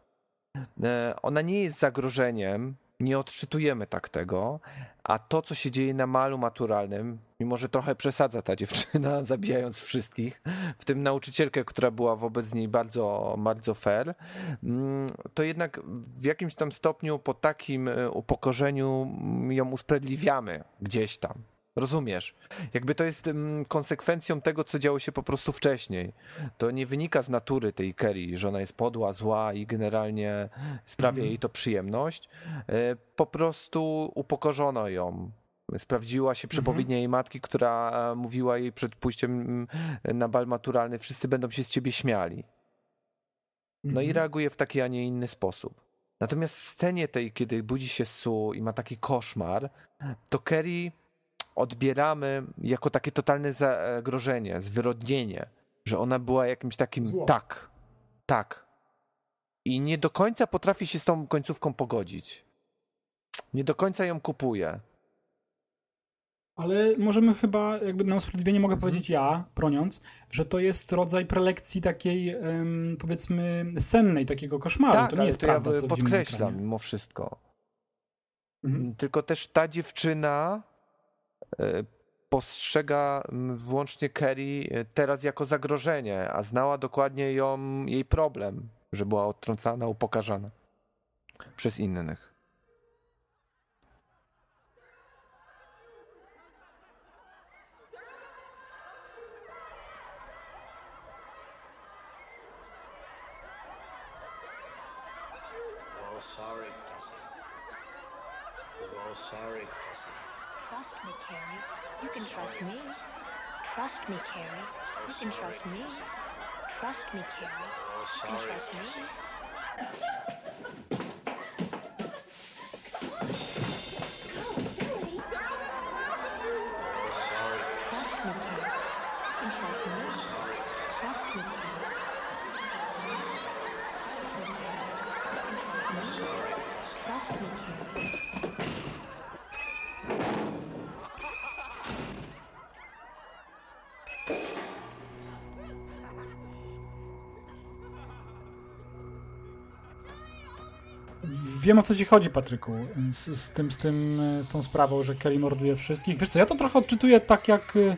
[SPEAKER 5] E, Ona nie jest zagrożeniem, nie odczytujemy tak tego, a to, co się dzieje na malu maturalnym, mimo że trochę przesadza ta dziewczyna, zabijając wszystkich, w tym nauczycielkę, która była wobec niej bardzo, bardzo fair, mm, to jednak w jakimś tam stopniu po takim e, upokorzeniu ją usprawiedliwiamy gdzieś tam. Rozumiesz? Jakby to jest mm, konsekwencją tego, co działo się po prostu wcześniej. To nie wynika z natury tej Kerry, że ona jest podła, zła i generalnie sprawia jej to przyjemność. E, Po prostu upokorzono ją. Sprawdziła się przepowiednia jej matki, która e, mówiła jej przed pójściem mm, na bal maturalny, wszyscy będą się z ciebie śmiali. No i reaguje w taki, a nie inny sposób. Natomiast w scenie tej, kiedy budzi się Sue i ma taki koszmar, to Kerry odbieramy jako takie totalne zagrożenie, zwyrodnienie, że ona była jakimś takim
[SPEAKER 4] Zło.
[SPEAKER 5] tak, tak. I nie do końca potrafi się z tą końcówką pogodzić. Nie do końca ją kupuje.
[SPEAKER 4] Ale możemy chyba, jakby na usprawiedliwienie mogę
[SPEAKER 5] Mhm.
[SPEAKER 4] powiedzieć ja, broniąc, że to jest rodzaj prelekcji takiej, em, powiedzmy, sennej, takiego koszmaru.
[SPEAKER 5] tak,
[SPEAKER 4] to nie jest
[SPEAKER 5] to
[SPEAKER 4] prawda,
[SPEAKER 5] ja podkreślam mimo wszystko.
[SPEAKER 4] Mhm.
[SPEAKER 5] Tylko też ta dziewczyna postrzega m, wyłącznie Kerry e, teraz jako zagrożenie, a znała dokładnie ją, jej problem, że była odtrącana, upokarzana przez innych.
[SPEAKER 9] Trust me, Carrie. You can trust me. Trust me, Carrie. You can trust me. Trust me, Carrie. You can
[SPEAKER 10] oh,
[SPEAKER 9] trust me.
[SPEAKER 4] Wiem o co ci chodzi, Patryku, z, z, tym, z, tym, e, z tą sprawą, że Kelly morduje wszystkich. Wiesz co, ja to trochę odczytuję tak jak, e,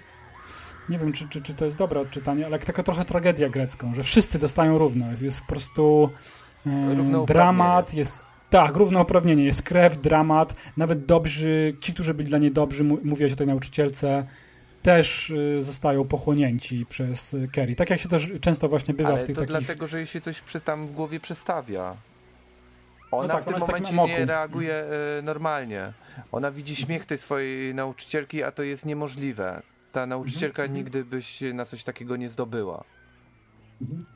[SPEAKER 4] nie wiem czy, czy, czy to jest dobre odczytanie, ale jak taka trochę tragedia grecką, że wszyscy dostają równo. Jest po prostu e, dramat, jest tak, równouprawnienie, jest krew, dramat, nawet dobrzy, ci, którzy byli dla niej dobrzy, mówiłeś o tej nauczycielce, też e, zostają pochłonięci przez Kerry. Tak jak się też często właśnie bywa
[SPEAKER 5] Ale
[SPEAKER 4] w tych
[SPEAKER 5] to
[SPEAKER 4] takich...
[SPEAKER 5] dlatego, że jej się coś przy, tam w głowie przestawia. Ona
[SPEAKER 4] tak,
[SPEAKER 5] w tym momencie nie reaguje e, normalnie. Ona widzi śmiech tej swojej nauczycielki, a to jest niemożliwe. Ta nauczycielka
[SPEAKER 4] mhm.
[SPEAKER 5] nigdy by się na coś takiego nie zdobyła.
[SPEAKER 4] Mhm.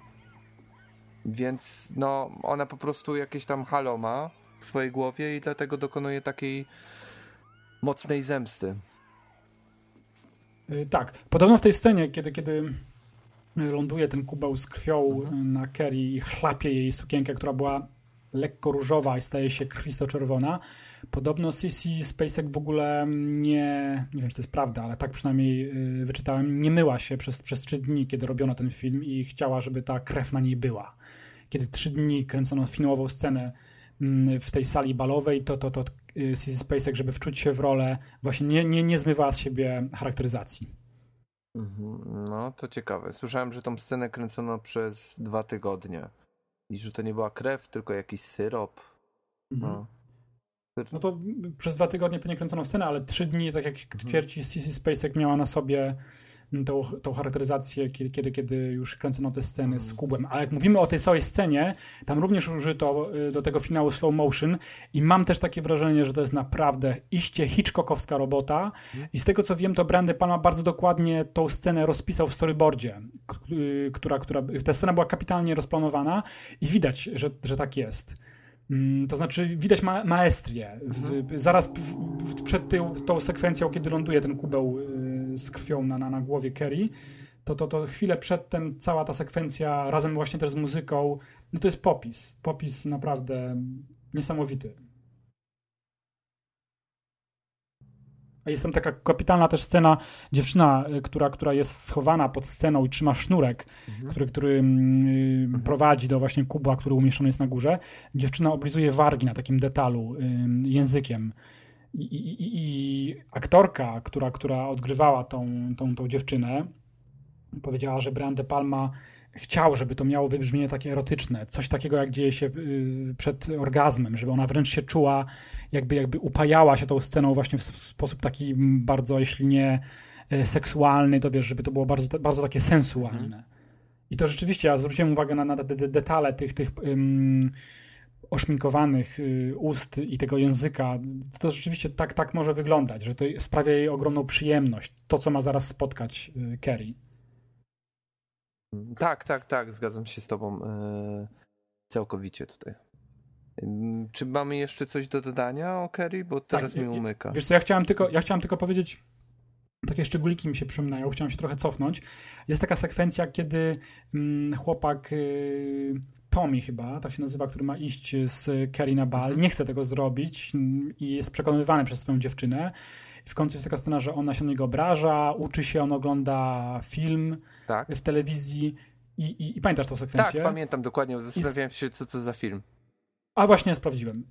[SPEAKER 5] Więc no, ona po prostu jakieś tam halo ma w swojej głowie i dlatego dokonuje takiej mocnej zemsty.
[SPEAKER 4] Y, Tak. Podobno w tej scenie, kiedy, kiedy y, ląduje ten kubeł z krwią y, na Kerry i chlapie jej sukienkę, która była lekko różowa i staje się krwisto-czerwona, podobno Sissy Spacek w ogóle nie, nie wiem czy to jest prawda, ale tak przynajmniej y, wyczytałem, nie myła się przez, przez trzy dni, kiedy robiono ten film i chciała, żeby ta krew na niej była. Kiedy trzy dni kręcono finałową scenę mm, w tej sali balowej, to, to, to y, Sissy Spacek, żeby wczuć się w rolę, właśnie nie, nie, nie zmywała z siebie charakteryzacji.
[SPEAKER 5] Mhm, No, to ciekawe. Słyszałem, że tą scenę kręcono przez dwa tygodnie. I że to nie była krew, tylko jakiś syrop. No.
[SPEAKER 4] No to przez dwa tygodnie pewnie kręcono scenę, ale trzy dni, tak jak
[SPEAKER 5] Mhm.
[SPEAKER 4] twierdzi Sissy Spacek, miała na sobie tą, tą charakteryzację, kiedy, kiedy, kiedy już kręcono te sceny
[SPEAKER 5] Mhm.
[SPEAKER 4] z kubłem. Ale jak mówimy o tej całej scenie, tam również użyto y, do tego finału slow motion i mam też takie wrażenie, że to jest naprawdę iście Hitchcockowska robota
[SPEAKER 5] Mhm.
[SPEAKER 4] i z tego co wiem, to Brandy Palma bardzo dokładnie tą scenę rozpisał w storyboardzie, y, która, która, ta scena była kapitalnie rozplanowana i widać, że, że tak jest. Mm, To znaczy, widać ma maestrię. W, zaraz w, w, przed tą, tą sekwencją, kiedy ląduje ten kubeł y, z krwią na, na, na głowie Kerry, to, to, to chwilę przedtem cała ta sekwencja, razem właśnie też z muzyką, no to jest popis. Popis naprawdę niesamowity. A jest tam taka kapitalna też scena, dziewczyna, y, która, która jest schowana pod sceną i trzyma sznurek, który, który mm, prowadzi do właśnie kubła, który umieszczony jest na górze. Dziewczyna oblizuje wargi na takim detalu językiem. I, i, i, aktorka, która, która odgrywała tą, tą, tą dziewczynę, powiedziała, że Brian De Palma chciał, żeby to miało wybrzmienie takie erotyczne, coś takiego, jak dzieje się y, przed orgazmem, żeby ona wręcz się czuła, jakby, jakby upajała się tą sceną właśnie w sposób taki bardzo, jeśli nie y, seksualny, to wiesz, żeby to było bardzo, bardzo takie sensualne. I to rzeczywiście, ja zwróciłem uwagę na, na te de- detale tych, tych ym, oszminkowanych y, ust i tego języka. To rzeczywiście tak, tak może wyglądać, że to sprawia jej ogromną przyjemność, to co ma zaraz spotkać y, Kerry.
[SPEAKER 5] Tak, tak, tak, zgadzam się z tobą e, całkowicie tutaj. Czy mamy jeszcze coś do dodania o Kerry? Bo teraz
[SPEAKER 4] Tak,
[SPEAKER 5] mi umyka.
[SPEAKER 4] Wiesz co, ja chciałem tylko, ja chciałem tylko powiedzieć, takie szczególiki mi się przypominają, chciałem się trochę cofnąć. Jest taka sekwencja, kiedy mm, chłopak y, Tommy chyba, tak się nazywa, który ma iść z Kerry na bal, nie chce tego zrobić mm, i jest przekonywany przez swoją dziewczynę. I w końcu jest taka scena, że ona się na niego obraża, uczy się, on ogląda film
[SPEAKER 5] Tak.
[SPEAKER 4] w telewizji i, i, i pamiętasz tą
[SPEAKER 5] Tak,
[SPEAKER 4] sekwencję?
[SPEAKER 5] pamiętam dokładnie. Zastanawiałem się, co to za film.
[SPEAKER 4] A właśnie sprawdziłem.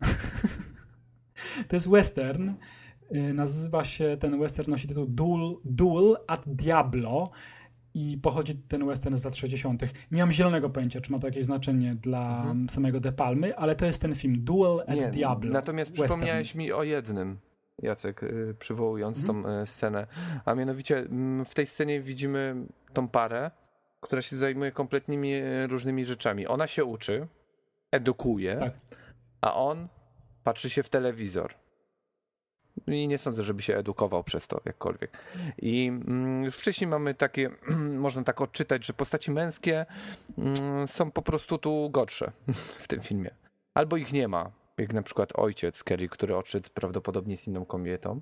[SPEAKER 4] to jest western. Y, Nazywa się, ten western nosi tytuł Duel, Duel at Diablo i pochodzi ten western z lat 60. Nie mam zielonego pojęcia, czy ma to jakieś znaczenie dla samego De Palmy, ale to jest ten film Duel at
[SPEAKER 5] Mhm. Nie,
[SPEAKER 4] Diablo.
[SPEAKER 5] natomiast
[SPEAKER 4] western.
[SPEAKER 5] przypomniałeś mi o jednym, Jacek, y, przywołując
[SPEAKER 4] Mhm.
[SPEAKER 5] tą y, scenę. A mianowicie mm, w tej scenie widzimy tą parę, która się zajmuje kompletnymi różnymi rzeczami. Ona się uczy, edukuje,
[SPEAKER 4] Tak.
[SPEAKER 5] a on patrzy się w telewizor. I nie sądzę, żeby się edukował przez to jakkolwiek. I mm, już wcześniej mamy takie, można tak odczytać, że postaci męskie mm, są po prostu tu gorsze w tym filmie. Albo ich nie ma, jak na przykład ojciec Kerry, który odszedł prawdopodobnie z inną kobietą.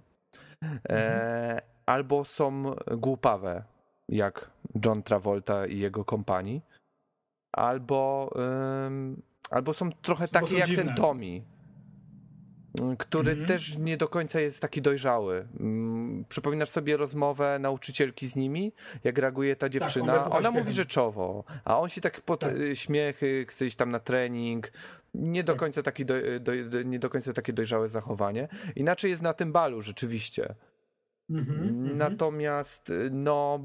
[SPEAKER 5] E, albo są głupawe, jak John Travolta i jego kompanii. Albo, ym, albo są trochę takie
[SPEAKER 4] są
[SPEAKER 5] jak
[SPEAKER 4] dziwne.
[SPEAKER 5] ten Tommy który
[SPEAKER 4] Mhm.
[SPEAKER 5] też nie do końca jest taki dojrzały. Mm, Przypominasz sobie rozmowę nauczycielki z nimi, jak reaguje ta dziewczyna?
[SPEAKER 4] Tak, on
[SPEAKER 5] Ona mówi rzeczowo, a on się tak pod
[SPEAKER 4] Tak.
[SPEAKER 5] y, śmiechy, chce iść tam na trening. Nie do
[SPEAKER 4] Tak.
[SPEAKER 5] końca taki do, do, do, nie do końca takie dojrzałe zachowanie. Inaczej jest na tym balu rzeczywiście.
[SPEAKER 4] Mhm, mhm.
[SPEAKER 5] Natomiast y, no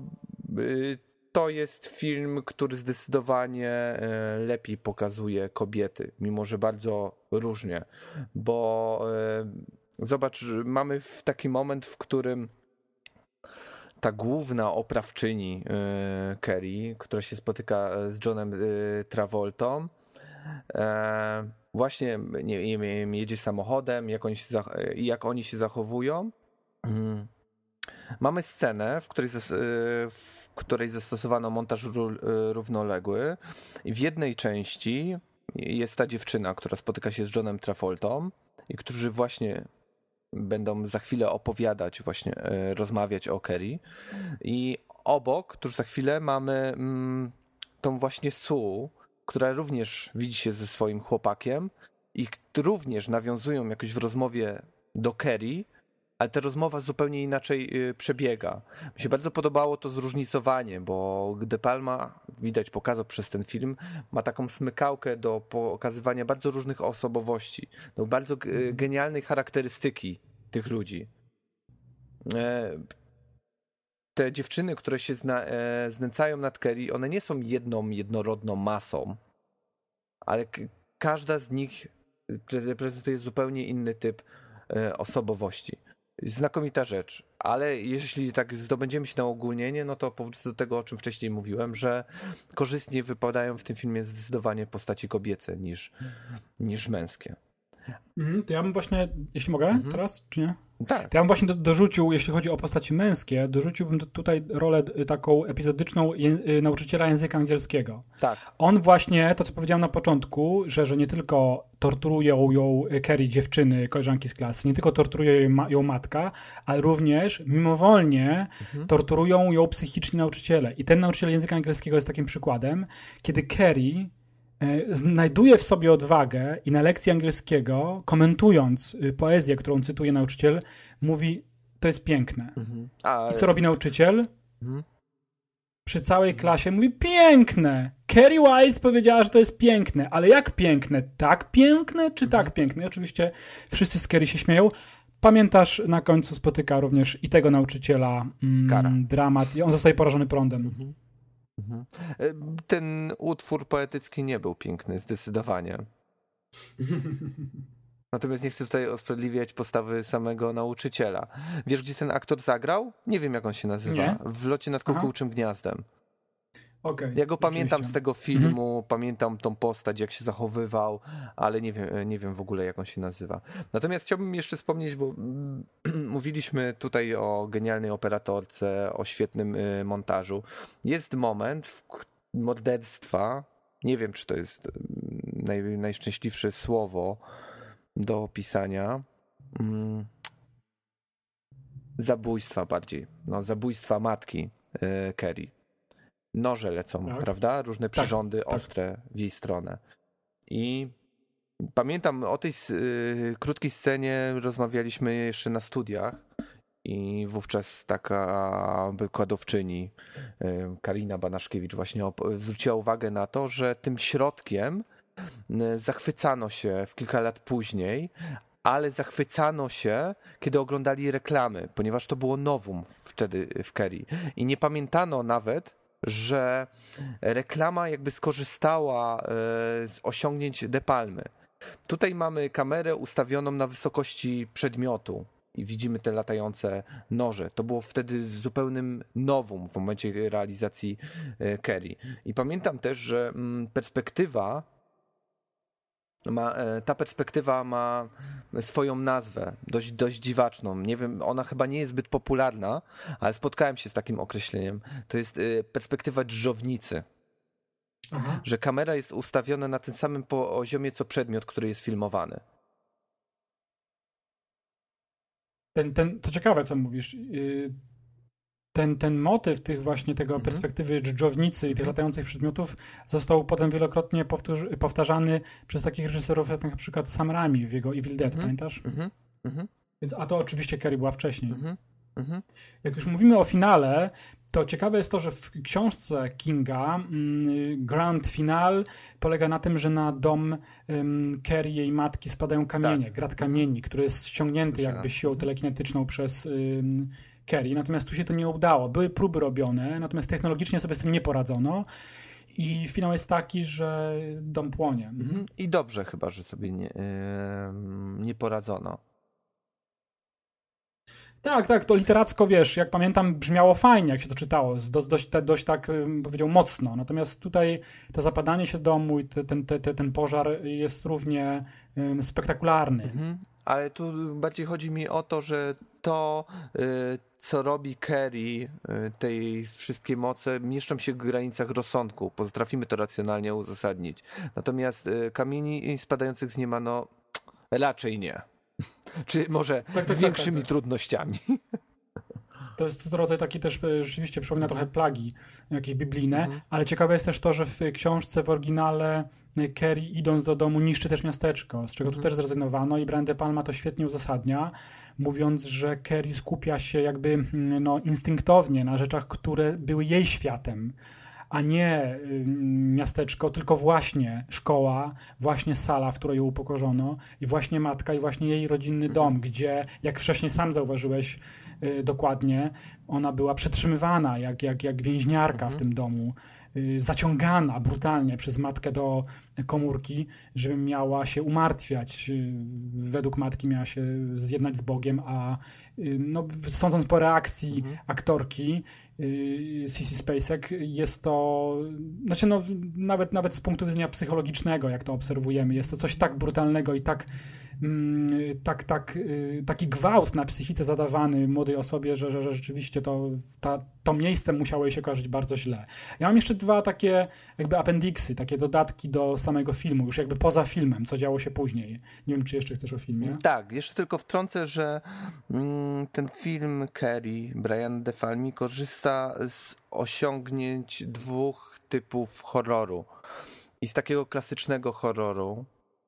[SPEAKER 5] y, to jest film, który zdecydowanie y, lepiej pokazuje kobiety, mimo że bardzo różnie, bo y, zobacz, mamy w taki moment, w którym ta główna oprawczyni y, Kerry, która się spotyka z Johnem Travoltą, e, właśnie nie, nie jedzie samochodem, jak oni się, jak oni się zachowują. Mamy scenę, w której, y, w której zastosowano montaż y, równoległy. W jednej części jest ta dziewczyna, która spotyka się z Johnem Travoltą i którzy właśnie będą za chwilę opowiadać, właśnie y, rozmawiać o Kerry. I obok, tuż za chwilę, mamy mm, tą właśnie Sue, która również widzi się ze swoim chłopakiem i również nawiązują jakoś w rozmowie do Kerry, ale ta rozmowa zupełnie inaczej y, przebiega. Mi się bardzo podobało to zróżnicowanie, bo De Palma, widać, pokazał przez ten film, ma taką smykałkę do pokazywania bardzo różnych osobowości, do bardzo y, genialnej charakterystyki tych ludzi. E, Te dziewczyny, które się e, znęcają nad Kerry, one nie są jedną, jednorodną masą, ale każda z nich reprezentuje zupełnie inny typ e, osobowości. Znakomita rzecz, ale jeśli tak zdobędziemy się na ogólnienie, no to powrócę do tego, o czym wcześniej mówiłem, że korzystnie wypadają w tym filmie zdecydowanie postaci kobiece niż, niż męskie.
[SPEAKER 4] Mhm, to ja bym właśnie, jeśli mogę
[SPEAKER 5] Mhm.
[SPEAKER 4] teraz, czy nie?
[SPEAKER 5] Tak.
[SPEAKER 4] To ja bym właśnie do, dorzucił, jeśli chodzi o postaci męskie, dorzuciłbym do, tutaj rolę y, taką epizodyczną je, y, nauczyciela języka angielskiego.
[SPEAKER 5] Tak.
[SPEAKER 4] On właśnie, to co powiedziałem na początku, że, że nie tylko torturują ją y, Kerry, dziewczyny, koleżanki z klasy, nie tylko torturuje ją, ją matka, ale również mimowolnie torturują ją psychicznie nauczyciele. I ten nauczyciel języka angielskiego jest takim przykładem, kiedy Kerry znajduje w sobie odwagę i na lekcji angielskiego, komentując y, poezję, którą cytuje nauczyciel, mówi, to jest piękne.
[SPEAKER 5] A,
[SPEAKER 4] I co robi nauczyciel?
[SPEAKER 5] Mhm.
[SPEAKER 4] Przy całej klasie mówi piękne. Kerry White powiedziała, że to jest piękne, ale jak piękne? Tak piękne, czy
[SPEAKER 5] Mhm.
[SPEAKER 4] tak piękne? I oczywiście wszyscy z Kerry się śmieją. Pamiętasz, na końcu spotyka również i tego nauczyciela mm, dramat i on zostaje porażony prądem.
[SPEAKER 5] Mhm. E, Ten utwór poetycki nie był piękny, zdecydowanie. Natomiast nie chcę tutaj usprawiedliwiać postawy samego nauczyciela. Wiesz, gdzie ten aktor zagrał? Nie wiem, jak on się nazywa.
[SPEAKER 4] Nie.
[SPEAKER 5] W locie nad kukułczym gniazdem.
[SPEAKER 4] Okej.
[SPEAKER 5] Ja go pamiętam z tego filmu, pamiętam tą postać, jak się zachowywał, ale nie wiem, nie wiem w ogóle, jak on się nazywa. Natomiast chciałbym jeszcze wspomnieć, bo mówiliśmy tutaj o genialnej operatorce, o świetnym y, montażu. Jest moment w morderstwa, nie wiem, czy to jest mm, naj, najszczęśliwsze słowo do opisania. Mm, zabójstwa bardziej. No, zabójstwa matki y, Kerry. Noże lecą,
[SPEAKER 4] Tak.
[SPEAKER 5] prawda? Różne przyrządy
[SPEAKER 4] tak.
[SPEAKER 5] ostre w jej stronę. I pamiętam o tej y, krótkiej scenie rozmawialiśmy jeszcze na studiach. I wówczas taka wykładowczyni y, Karina Banaszkiewicz właśnie zwróciła uwagę na to, że tym środkiem y, zachwycano się w kilka lat później, ale zachwycano się, kiedy oglądali reklamy, ponieważ to było nowum wtedy w Kerry. I nie pamiętano nawet, że reklama jakby skorzystała e, z osiągnięć De Palmy. Tutaj mamy kamerę ustawioną na wysokości przedmiotu i widzimy te latające noże. To było wtedy zupełnym nowum w momencie realizacji e, Kerry. I pamiętam też, że mm, perspektywa ma, e, ta perspektywa ma swoją nazwę, dość, dość dziwaczną. Nie wiem, ona chyba nie jest zbyt popularna, ale spotkałem się z takim określeniem. To jest e, perspektywa drżownicy.
[SPEAKER 4] Aha.
[SPEAKER 5] Że kamera jest ustawiona na tym samym poziomie, co przedmiot, który jest filmowany.
[SPEAKER 4] Ten, ten, to ciekawe, co mówisz. Ten, ten motyw tych właśnie tego
[SPEAKER 5] Mhm.
[SPEAKER 4] perspektywy dżdżownicy i tych latających przedmiotów został potem wielokrotnie powtarzany przez takich reżyserów jak na przykład Sam Raimi w jego Evil Dead,
[SPEAKER 5] Mhm.
[SPEAKER 4] pamiętasz?
[SPEAKER 5] Mhm. Mhm.
[SPEAKER 4] Więc, a to oczywiście Carrie była wcześniej.
[SPEAKER 5] Mhm. Mhm.
[SPEAKER 4] Jak już mówimy o finale, to ciekawe jest to, że w książce Kinga mm, Grand Final polega na tym, że na dom i jej matki spadają kamienie,
[SPEAKER 5] Tak.
[SPEAKER 4] grad kamieni, który jest ściągnięty jakby siłą telekinetyczną przez Carrie. Natomiast tu się to nie udało. Były próby robione, natomiast technologicznie sobie z tym nie poradzono. I finał jest taki, że dom płonie.
[SPEAKER 5] Mhm. I dobrze chyba, że sobie nie, em, nie poradzono.
[SPEAKER 4] Tak, tak, to literacko, wiesz, jak pamiętam, brzmiało fajnie, jak się to czytało, dość, dość, dość tak, powiedział, mocno. Natomiast tutaj to zapadanie się domu i te, ten, te, te, ten pożar jest równie spektakularny.
[SPEAKER 5] Mhm. Ale tu bardziej chodzi mi o to, że to, y, co robi Kerry, y, tej wszystkiej mocy, mieszczą się w granicach rozsądku. Potrafimy to racjonalnie uzasadnić. Natomiast y, kamieni spadających z nieba, no raczej nie. Czy może
[SPEAKER 4] tak,
[SPEAKER 5] z
[SPEAKER 4] tak,
[SPEAKER 5] większymi
[SPEAKER 4] tak, tak.
[SPEAKER 5] trudnościami.
[SPEAKER 4] To jest rodzaj taki też, rzeczywiście przypomina trochę plagi jakieś biblijne,
[SPEAKER 5] Mhm.
[SPEAKER 4] ale ciekawe jest też to, że w książce w oryginale Kerry idąc do domu niszczy też miasteczko, z czego tu
[SPEAKER 5] Mhm.
[SPEAKER 4] też zrezygnowano i Brian De Palma to świetnie uzasadnia, mówiąc, że Kerry skupia się jakby mm, no, instynktownie na rzeczach, które były jej światem, a nie ym, miasteczko, tylko właśnie szkoła, właśnie sala, w której ją upokorzono i właśnie matka i właśnie jej rodzinny dom, gdzie, jak wcześniej sam zauważyłeś y, dokładnie, ona była przetrzymywana jak, jak, jak więźniarka w tym domu, y, zaciągana brutalnie przez matkę do komórki, żeby miała się umartwiać. y, Według matki miała się zjednać z Bogiem, a y, no, sądząc po reakcji aktorki y, Sissy Spacek, jest to, znaczy no, nawet, nawet z punktu widzenia psychologicznego, jak to obserwujemy, jest to coś tak brutalnego i tak tak, tak, y, taki gwałt na psychice zadawany młodej osobie, że, że, że rzeczywiście to, ta, to miejsce musiało jej się kojarzyć bardzo źle. Ja mam jeszcze dwa takie jakby appendixy, takie dodatki do samego filmu, już jakby poza filmem, co działo się później. Nie wiem, czy jeszcze chcesz o filmie.
[SPEAKER 5] Tak, jeszcze tylko wtrącę, że mm, ten film Kerry, Brian De Palmi korzysta z osiągnięć dwóch typów horroru. I z takiego klasycznego horroru,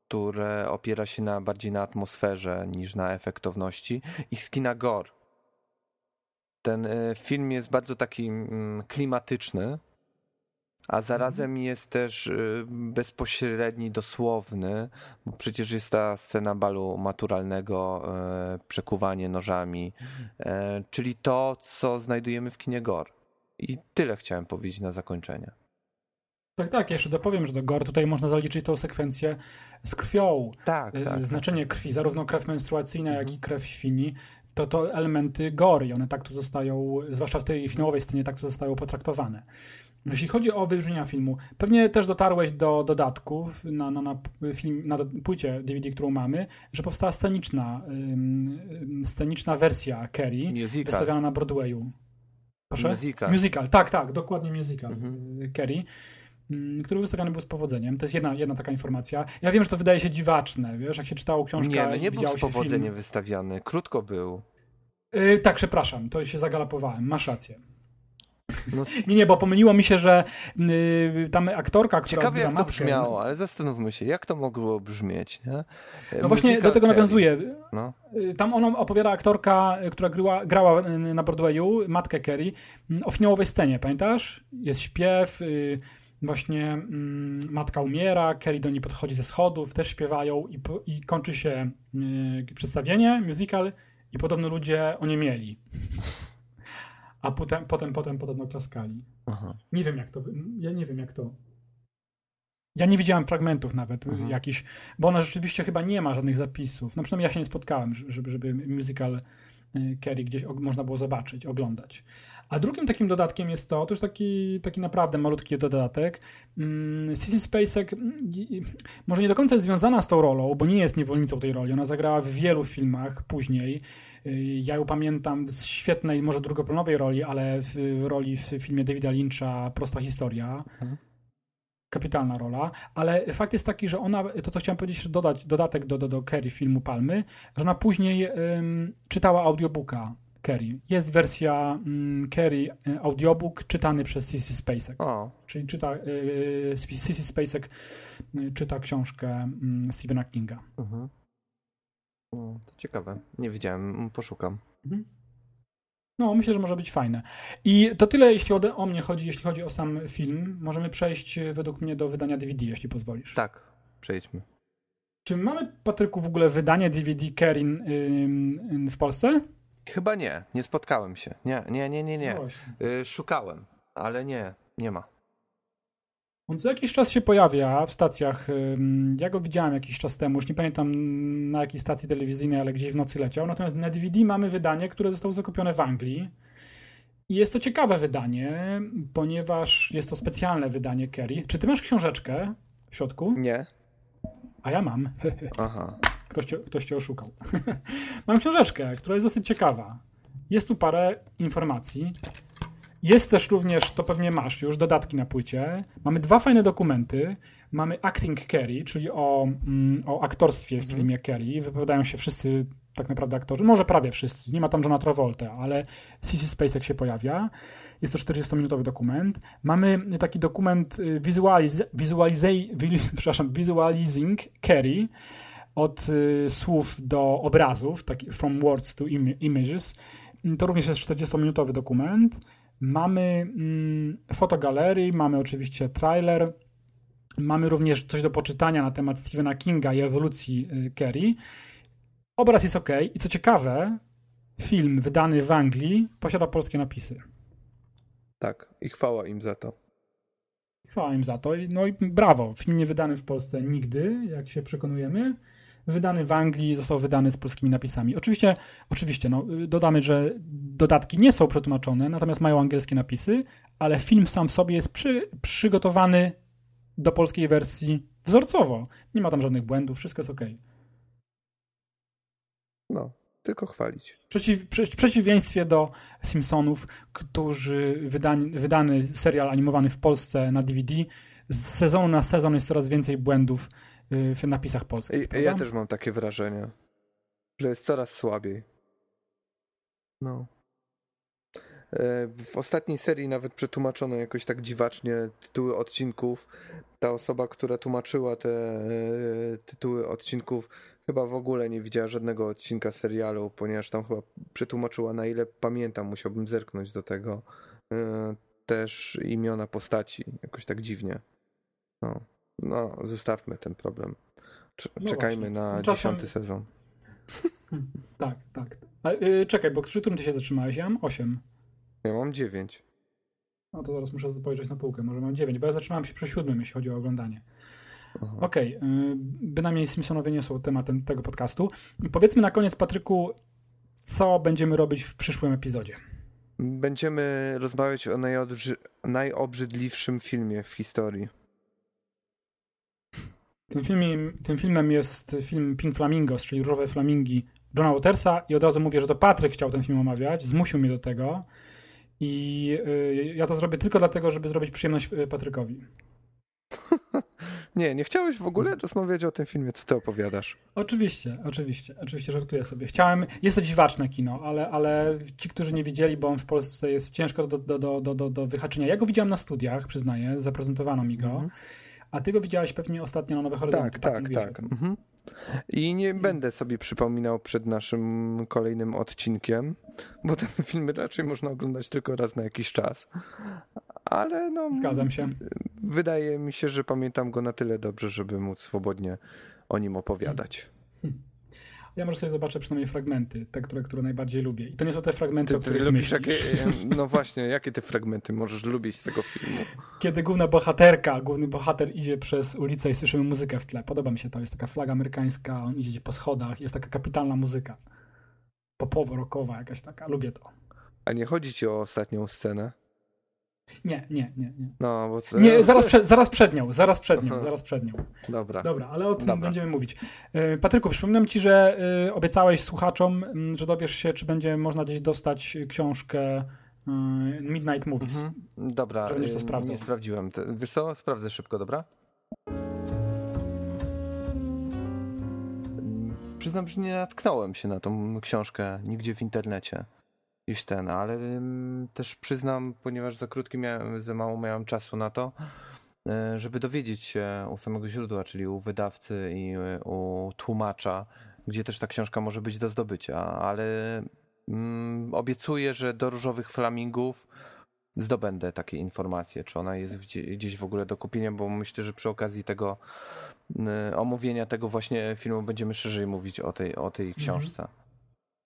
[SPEAKER 5] które opiera się na, bardziej na atmosferze niż na efektowności, i z kina gore. Ten y, film jest bardzo taki mm, klimatyczny, a zarazem jest też y, bezpośredni, dosłowny, bo przecież jest ta scena balu maturalnego, e, przekuwanie nożami, czyli to, co znajdujemy w kinie gore. I tyle chciałem powiedzieć na zakończenie.
[SPEAKER 4] Tak, tak, jeszcze dopowiem, że do gore tutaj można zaliczyć tą sekwencję z krwią.
[SPEAKER 5] Tak,
[SPEAKER 4] Y,
[SPEAKER 5] tak.
[SPEAKER 4] Znaczenie krwi, zarówno krew menstruacyjna, jak i krew świni, to to elementy gore i one tak tu zostają, zwłaszcza w tej finałowej scenie, tak tu zostają potraktowane. Jeśli chodzi o wybrzmienia filmu, pewnie też dotarłeś do dodatków na, na, na, film, na płycie DVD, którą mamy, że powstała sceniczna, ym, sceniczna wersja Kerry,
[SPEAKER 5] Musical.
[SPEAKER 4] wystawiana na Broadwayu. Proszę?
[SPEAKER 5] Musical.
[SPEAKER 4] Musical, tak, tak, dokładnie musical
[SPEAKER 5] Mhm.
[SPEAKER 4] Kerry. Mm, który wystawiany był z powodzeniem. To jest jedna, jedna taka informacja. Ja wiem, że to wydaje się dziwaczne, wiesz, jak się czytało książkę
[SPEAKER 5] Nie, no nie był z powodzeniem wystawiany. Krótko był.
[SPEAKER 4] Yy, tak, przepraszam, to się zagalopowałem, masz rację.
[SPEAKER 5] No,
[SPEAKER 4] Nie, nie, bo pomyliło mi się, że yy, tam aktorka, która odgrywa
[SPEAKER 5] jak to
[SPEAKER 4] matkę-
[SPEAKER 5] brzmiało, ale zastanówmy się, jak to mogło brzmieć, nie?
[SPEAKER 4] No właśnie do tego
[SPEAKER 5] Carrie.
[SPEAKER 4] nawiązuję.
[SPEAKER 5] No.
[SPEAKER 4] Y, Tam ona opowiada aktorka, y, która grała, grała y, na Broadwayu, matkę Kerry, o finałowej scenie, pamiętasz? Jest śpiew, y, właśnie mm, matka umiera, Kerry do niej podchodzi ze schodów, też śpiewają i, i kończy się y, przedstawienie, musical i podobno ludzie oniemieli. A potem, potem, potem podobno klaskali.
[SPEAKER 5] Aha.
[SPEAKER 4] Nie wiem jak to, ja nie wiem jak to. Ja nie widziałem fragmentów nawet
[SPEAKER 5] Mhm.
[SPEAKER 4] jakichś, bo ona rzeczywiście chyba nie ma żadnych zapisów. No przynajmniej ja się nie spotkałem, żeby, żeby musical y, Kerry gdzieś można było zobaczyć, oglądać. A drugim takim dodatkiem jest to, to już taki, taki naprawdę malutki dodatek. Mm, Sissy Spacek mm, może nie do końca jest związana z tą rolą, bo nie jest niewolnicą tej roli. Ona zagrała w wielu filmach później. Y, Ja ją pamiętam z świetnej, może drugoplanowej roli, ale w, w roli w filmie Davida Lyncha Prosta historia. Kapitalna rola, ale fakt jest taki, że ona, to co chciałem powiedzieć, dodać dodatek do, do, do Kerry filmu Palmy, że ona później ym, czytała audiobooka Kerry. Jest wersja ym, Kerry y, audiobook czytany przez Sissy Spacek. Czyli czyta, y, Sissy Spacek y, czyta książkę y, Stephena Kinga.
[SPEAKER 5] mhm. O, to ciekawe. Nie widziałem, poszukam.
[SPEAKER 4] No, myślę, że może być fajne. I to tyle, jeśli o, o mnie chodzi, jeśli chodzi o sam film. Możemy przejść według mnie do wydania DVD, jeśli pozwolisz.
[SPEAKER 5] Tak, przejdźmy.
[SPEAKER 4] Czy mamy, Patryku, w ogóle wydanie DVD Kerin w Polsce?
[SPEAKER 5] Chyba nie, nie spotkałem się. Nie, nie, nie, nie, nie.
[SPEAKER 4] No właśnie.
[SPEAKER 5] Y, szukałem, ale nie, nie ma.
[SPEAKER 4] On co jakiś czas się pojawia w stacjach. Ja go widziałem jakiś czas temu, już nie pamiętam na jakiej stacji telewizyjnej, ale gdzieś w nocy leciał. Natomiast na DVD mamy wydanie, które zostało zakupione w Anglii. I jest to ciekawe wydanie, ponieważ jest to specjalne wydanie Kerry. Czy ty masz książeczkę w środku?
[SPEAKER 5] Nie?
[SPEAKER 4] A ja mam.
[SPEAKER 5] Aha.
[SPEAKER 4] Ktoś cię, ktoś cię oszukał. Mam książeczkę, która jest dosyć ciekawa. Jest tu parę informacji. Jest też również, to pewnie masz już, dodatki na płycie. Mamy dwa fajne dokumenty. Mamy Acting Kerry, czyli o, mm, o aktorstwie w filmie Kerry. Wypowiadają się wszyscy tak naprawdę aktorzy, może prawie wszyscy. Nie ma tam Johna Travolta, ale Sissy Spacek się pojawia. Jest to 40-minutowy dokument. Mamy taki dokument y, visualiz, visualize, wi- przepraszam, Visualizing Kerry od y, słów do obrazów, taki from words to im- images. To również jest 40-minutowy dokument. Mamy mm, fotogalerii, mamy oczywiście trailer, mamy również coś do poczytania na temat Stephena Kinga i ewolucji y, Kerry. Obraz jest ok i co ciekawe, film wydany w Anglii posiada polskie napisy.
[SPEAKER 5] Tak, i chwała im za to.
[SPEAKER 4] Chwała im za to. No i brawo. Film nie wydany w Polsce nigdy, jak się przekonujemy. Wydany w Anglii, został wydany z polskimi napisami. Oczywiście, oczywiście, no, dodamy, że dodatki nie są przetłumaczone, natomiast mają angielskie napisy, ale film sam w sobie jest przy, przygotowany do polskiej wersji wzorcowo. Nie ma tam żadnych błędów, wszystko jest ok.
[SPEAKER 5] No, tylko chwalić.
[SPEAKER 4] Przeciw, prze, w przeciwieństwie do Simpsonów, którzy wydani, wydany serial animowany w Polsce na DVD, z sezonu na sezon jest coraz więcej błędów w napisach polskich.
[SPEAKER 5] I, ja też mam takie wrażenie, że jest coraz słabiej. No. E, W ostatniej serii nawet przetłumaczono jakoś tak dziwacznie tytuły odcinków. Ta osoba, która tłumaczyła te e, tytuły odcinków, chyba w ogóle nie widziała żadnego odcinka serialu, ponieważ tam chyba przetłumaczyła, na ile pamiętam, musiałbym zerknąć do tego. e, Też imiona postaci, jakoś tak dziwnie. No, no zostawmy ten problem.
[SPEAKER 4] No
[SPEAKER 5] Czekajmy
[SPEAKER 4] właśnie.
[SPEAKER 5] na
[SPEAKER 4] Czasem-
[SPEAKER 5] dziesiąty sezon.
[SPEAKER 4] Tak, tak. A, y, czekaj, bo przy którym ty się zatrzymałeś? Ja mam 8.
[SPEAKER 5] Ja mam dziewięć.
[SPEAKER 4] No to zaraz muszę spojrzeć na półkę, może mam 9, bo ja zatrzymałem się przy siódmym, jeśli chodzi o oglądanie. Okej, y, bynajmniej Simpsonowie nie są tematem tego podcastu. Powiedzmy na koniec, Patryku, co będziemy robić w przyszłym epizodzie.
[SPEAKER 5] Będziemy rozmawiać o najobrzydliwszym filmie w historii.
[SPEAKER 4] Tym, filmie, tym filmem jest film Pink Flamingos, czyli Różowe Flamingi Johna Watersa i od razu mówię, że to Patryk chciał ten film omawiać, zmusił mnie do tego i y, ja to zrobię tylko dlatego, żeby zrobić przyjemność y, Patrykowi.
[SPEAKER 5] Nie, nie chciałeś w ogóle rozmawiać o tym filmie, co ty opowiadasz?
[SPEAKER 4] Oczywiście, oczywiście, oczywiście, żartuję sobie. Chciałem, jest to dziwaczne kino, ale, ale ci, którzy nie widzieli, bo on w Polsce jest ciężko do, do, do, do, do, do wyhaczenia. Ja go widziałem na studiach, przyznaję, zaprezentowano mi go, a ty go widziałeś pewnie ostatnio na Nowe Horyzonty.
[SPEAKER 5] Tak, tak, tak. Mhm. I nie będę sobie przypominał przed naszym kolejnym odcinkiem, bo ten film raczej można oglądać tylko raz na jakiś czas. Ale no.
[SPEAKER 4] Zgadzam się.
[SPEAKER 5] Wydaje mi się, że pamiętam go na tyle dobrze, żeby móc swobodnie o nim opowiadać.
[SPEAKER 4] Ja może sobie zobaczę przynajmniej fragmenty, te, które, które najbardziej lubię. I to nie są te fragmenty,
[SPEAKER 5] Ty,
[SPEAKER 4] o
[SPEAKER 5] ty
[SPEAKER 4] których
[SPEAKER 5] lubisz
[SPEAKER 4] myślisz.
[SPEAKER 5] jakie, no właśnie, jakie ty fragmenty możesz lubić z tego filmu?
[SPEAKER 4] Kiedy główna bohaterka, główny bohater idzie przez ulicę i słyszymy muzykę w tle. Podoba mi się to. Jest taka flaga amerykańska, on idzie po schodach, jest taka kapitalna muzyka. Popowo, rockowa jakaś taka. Lubię to.
[SPEAKER 5] A nie chodzi ci o ostatnią scenę?
[SPEAKER 4] Nie, nie, nie. Nie,
[SPEAKER 5] No, bo to...
[SPEAKER 4] nie zaraz, przed, zaraz przed nią, zaraz przed nią,
[SPEAKER 5] Aha.
[SPEAKER 4] zaraz przed nią.
[SPEAKER 5] Dobra.
[SPEAKER 4] Dobra, ale o tym
[SPEAKER 5] Dobra.
[SPEAKER 4] będziemy mówić. E, Patryku, przypominam ci, że e, obiecałeś słuchaczom, że dowiesz się, czy będzie można gdzieś dostać książkę e, Midnight Movies.
[SPEAKER 5] Mhm. Dobra,
[SPEAKER 4] Że będziesz to sprawdzał.
[SPEAKER 5] nie sprawdziłem. Wiesz co, sprawdzę szybko, dobra? Przyznam, że nie natknąłem się na tą książkę nigdzie w internecie. Iż ten, ale ym, też przyznam, ponieważ za krótki miałem, za mało miałem czasu na to, y, żeby dowiedzieć się u samego źródła, czyli u wydawcy i y, u tłumacza, gdzie też ta książka może być do zdobycia, ale mm, obiecuję, że do różowych flamingów zdobędę takie informacje, czy ona jest gdzie- gdzieś w ogóle do kupienia, bo myślę, że przy okazji tego y, omówienia tego właśnie filmu będziemy szerzej mówić o tej, o tej książce.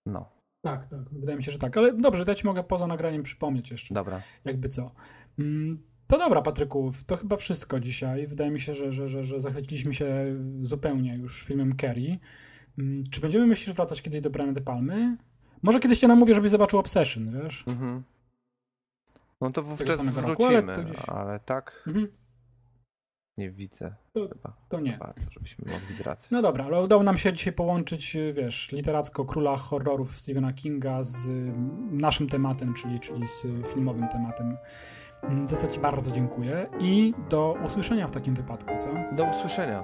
[SPEAKER 5] No,
[SPEAKER 4] Tak, tak. Wydaje mi się, że tak. Ale dobrze, to ja ci mogę poza nagraniem przypomnieć jeszcze.
[SPEAKER 5] dobra.
[SPEAKER 4] Jakby co. Mm, To dobra, Patryku, to chyba wszystko dzisiaj. Wydaje mi się, że, że, że, że zachwyciliśmy się zupełnie już filmem Kerry. Mm, Czy będziemy, myślisz, wracać kiedyś do Briana De Palmy? Może kiedyś cię namówię, żebyś zobaczył Obsession, wiesz?
[SPEAKER 5] Mhm. No to wówczas
[SPEAKER 4] samego roku,
[SPEAKER 5] wrócimy,
[SPEAKER 4] ale to gdzieś-
[SPEAKER 5] ale tak
[SPEAKER 4] Mhm.
[SPEAKER 5] Nie widzę
[SPEAKER 4] To-
[SPEAKER 5] chyba.
[SPEAKER 4] to nie.
[SPEAKER 5] Bardzo, żebyśmy mogli wracać.
[SPEAKER 4] No dobra, ale udało nam się dzisiaj połączyć, y, wiesz, literacko króla horrorów Stephena Kinga z y, naszym tematem, czyli, czyli z y, filmowym tematem. Mm, Za co ci bardzo dziękuję i do usłyszenia w takim wypadku, co?
[SPEAKER 5] Do usłyszenia.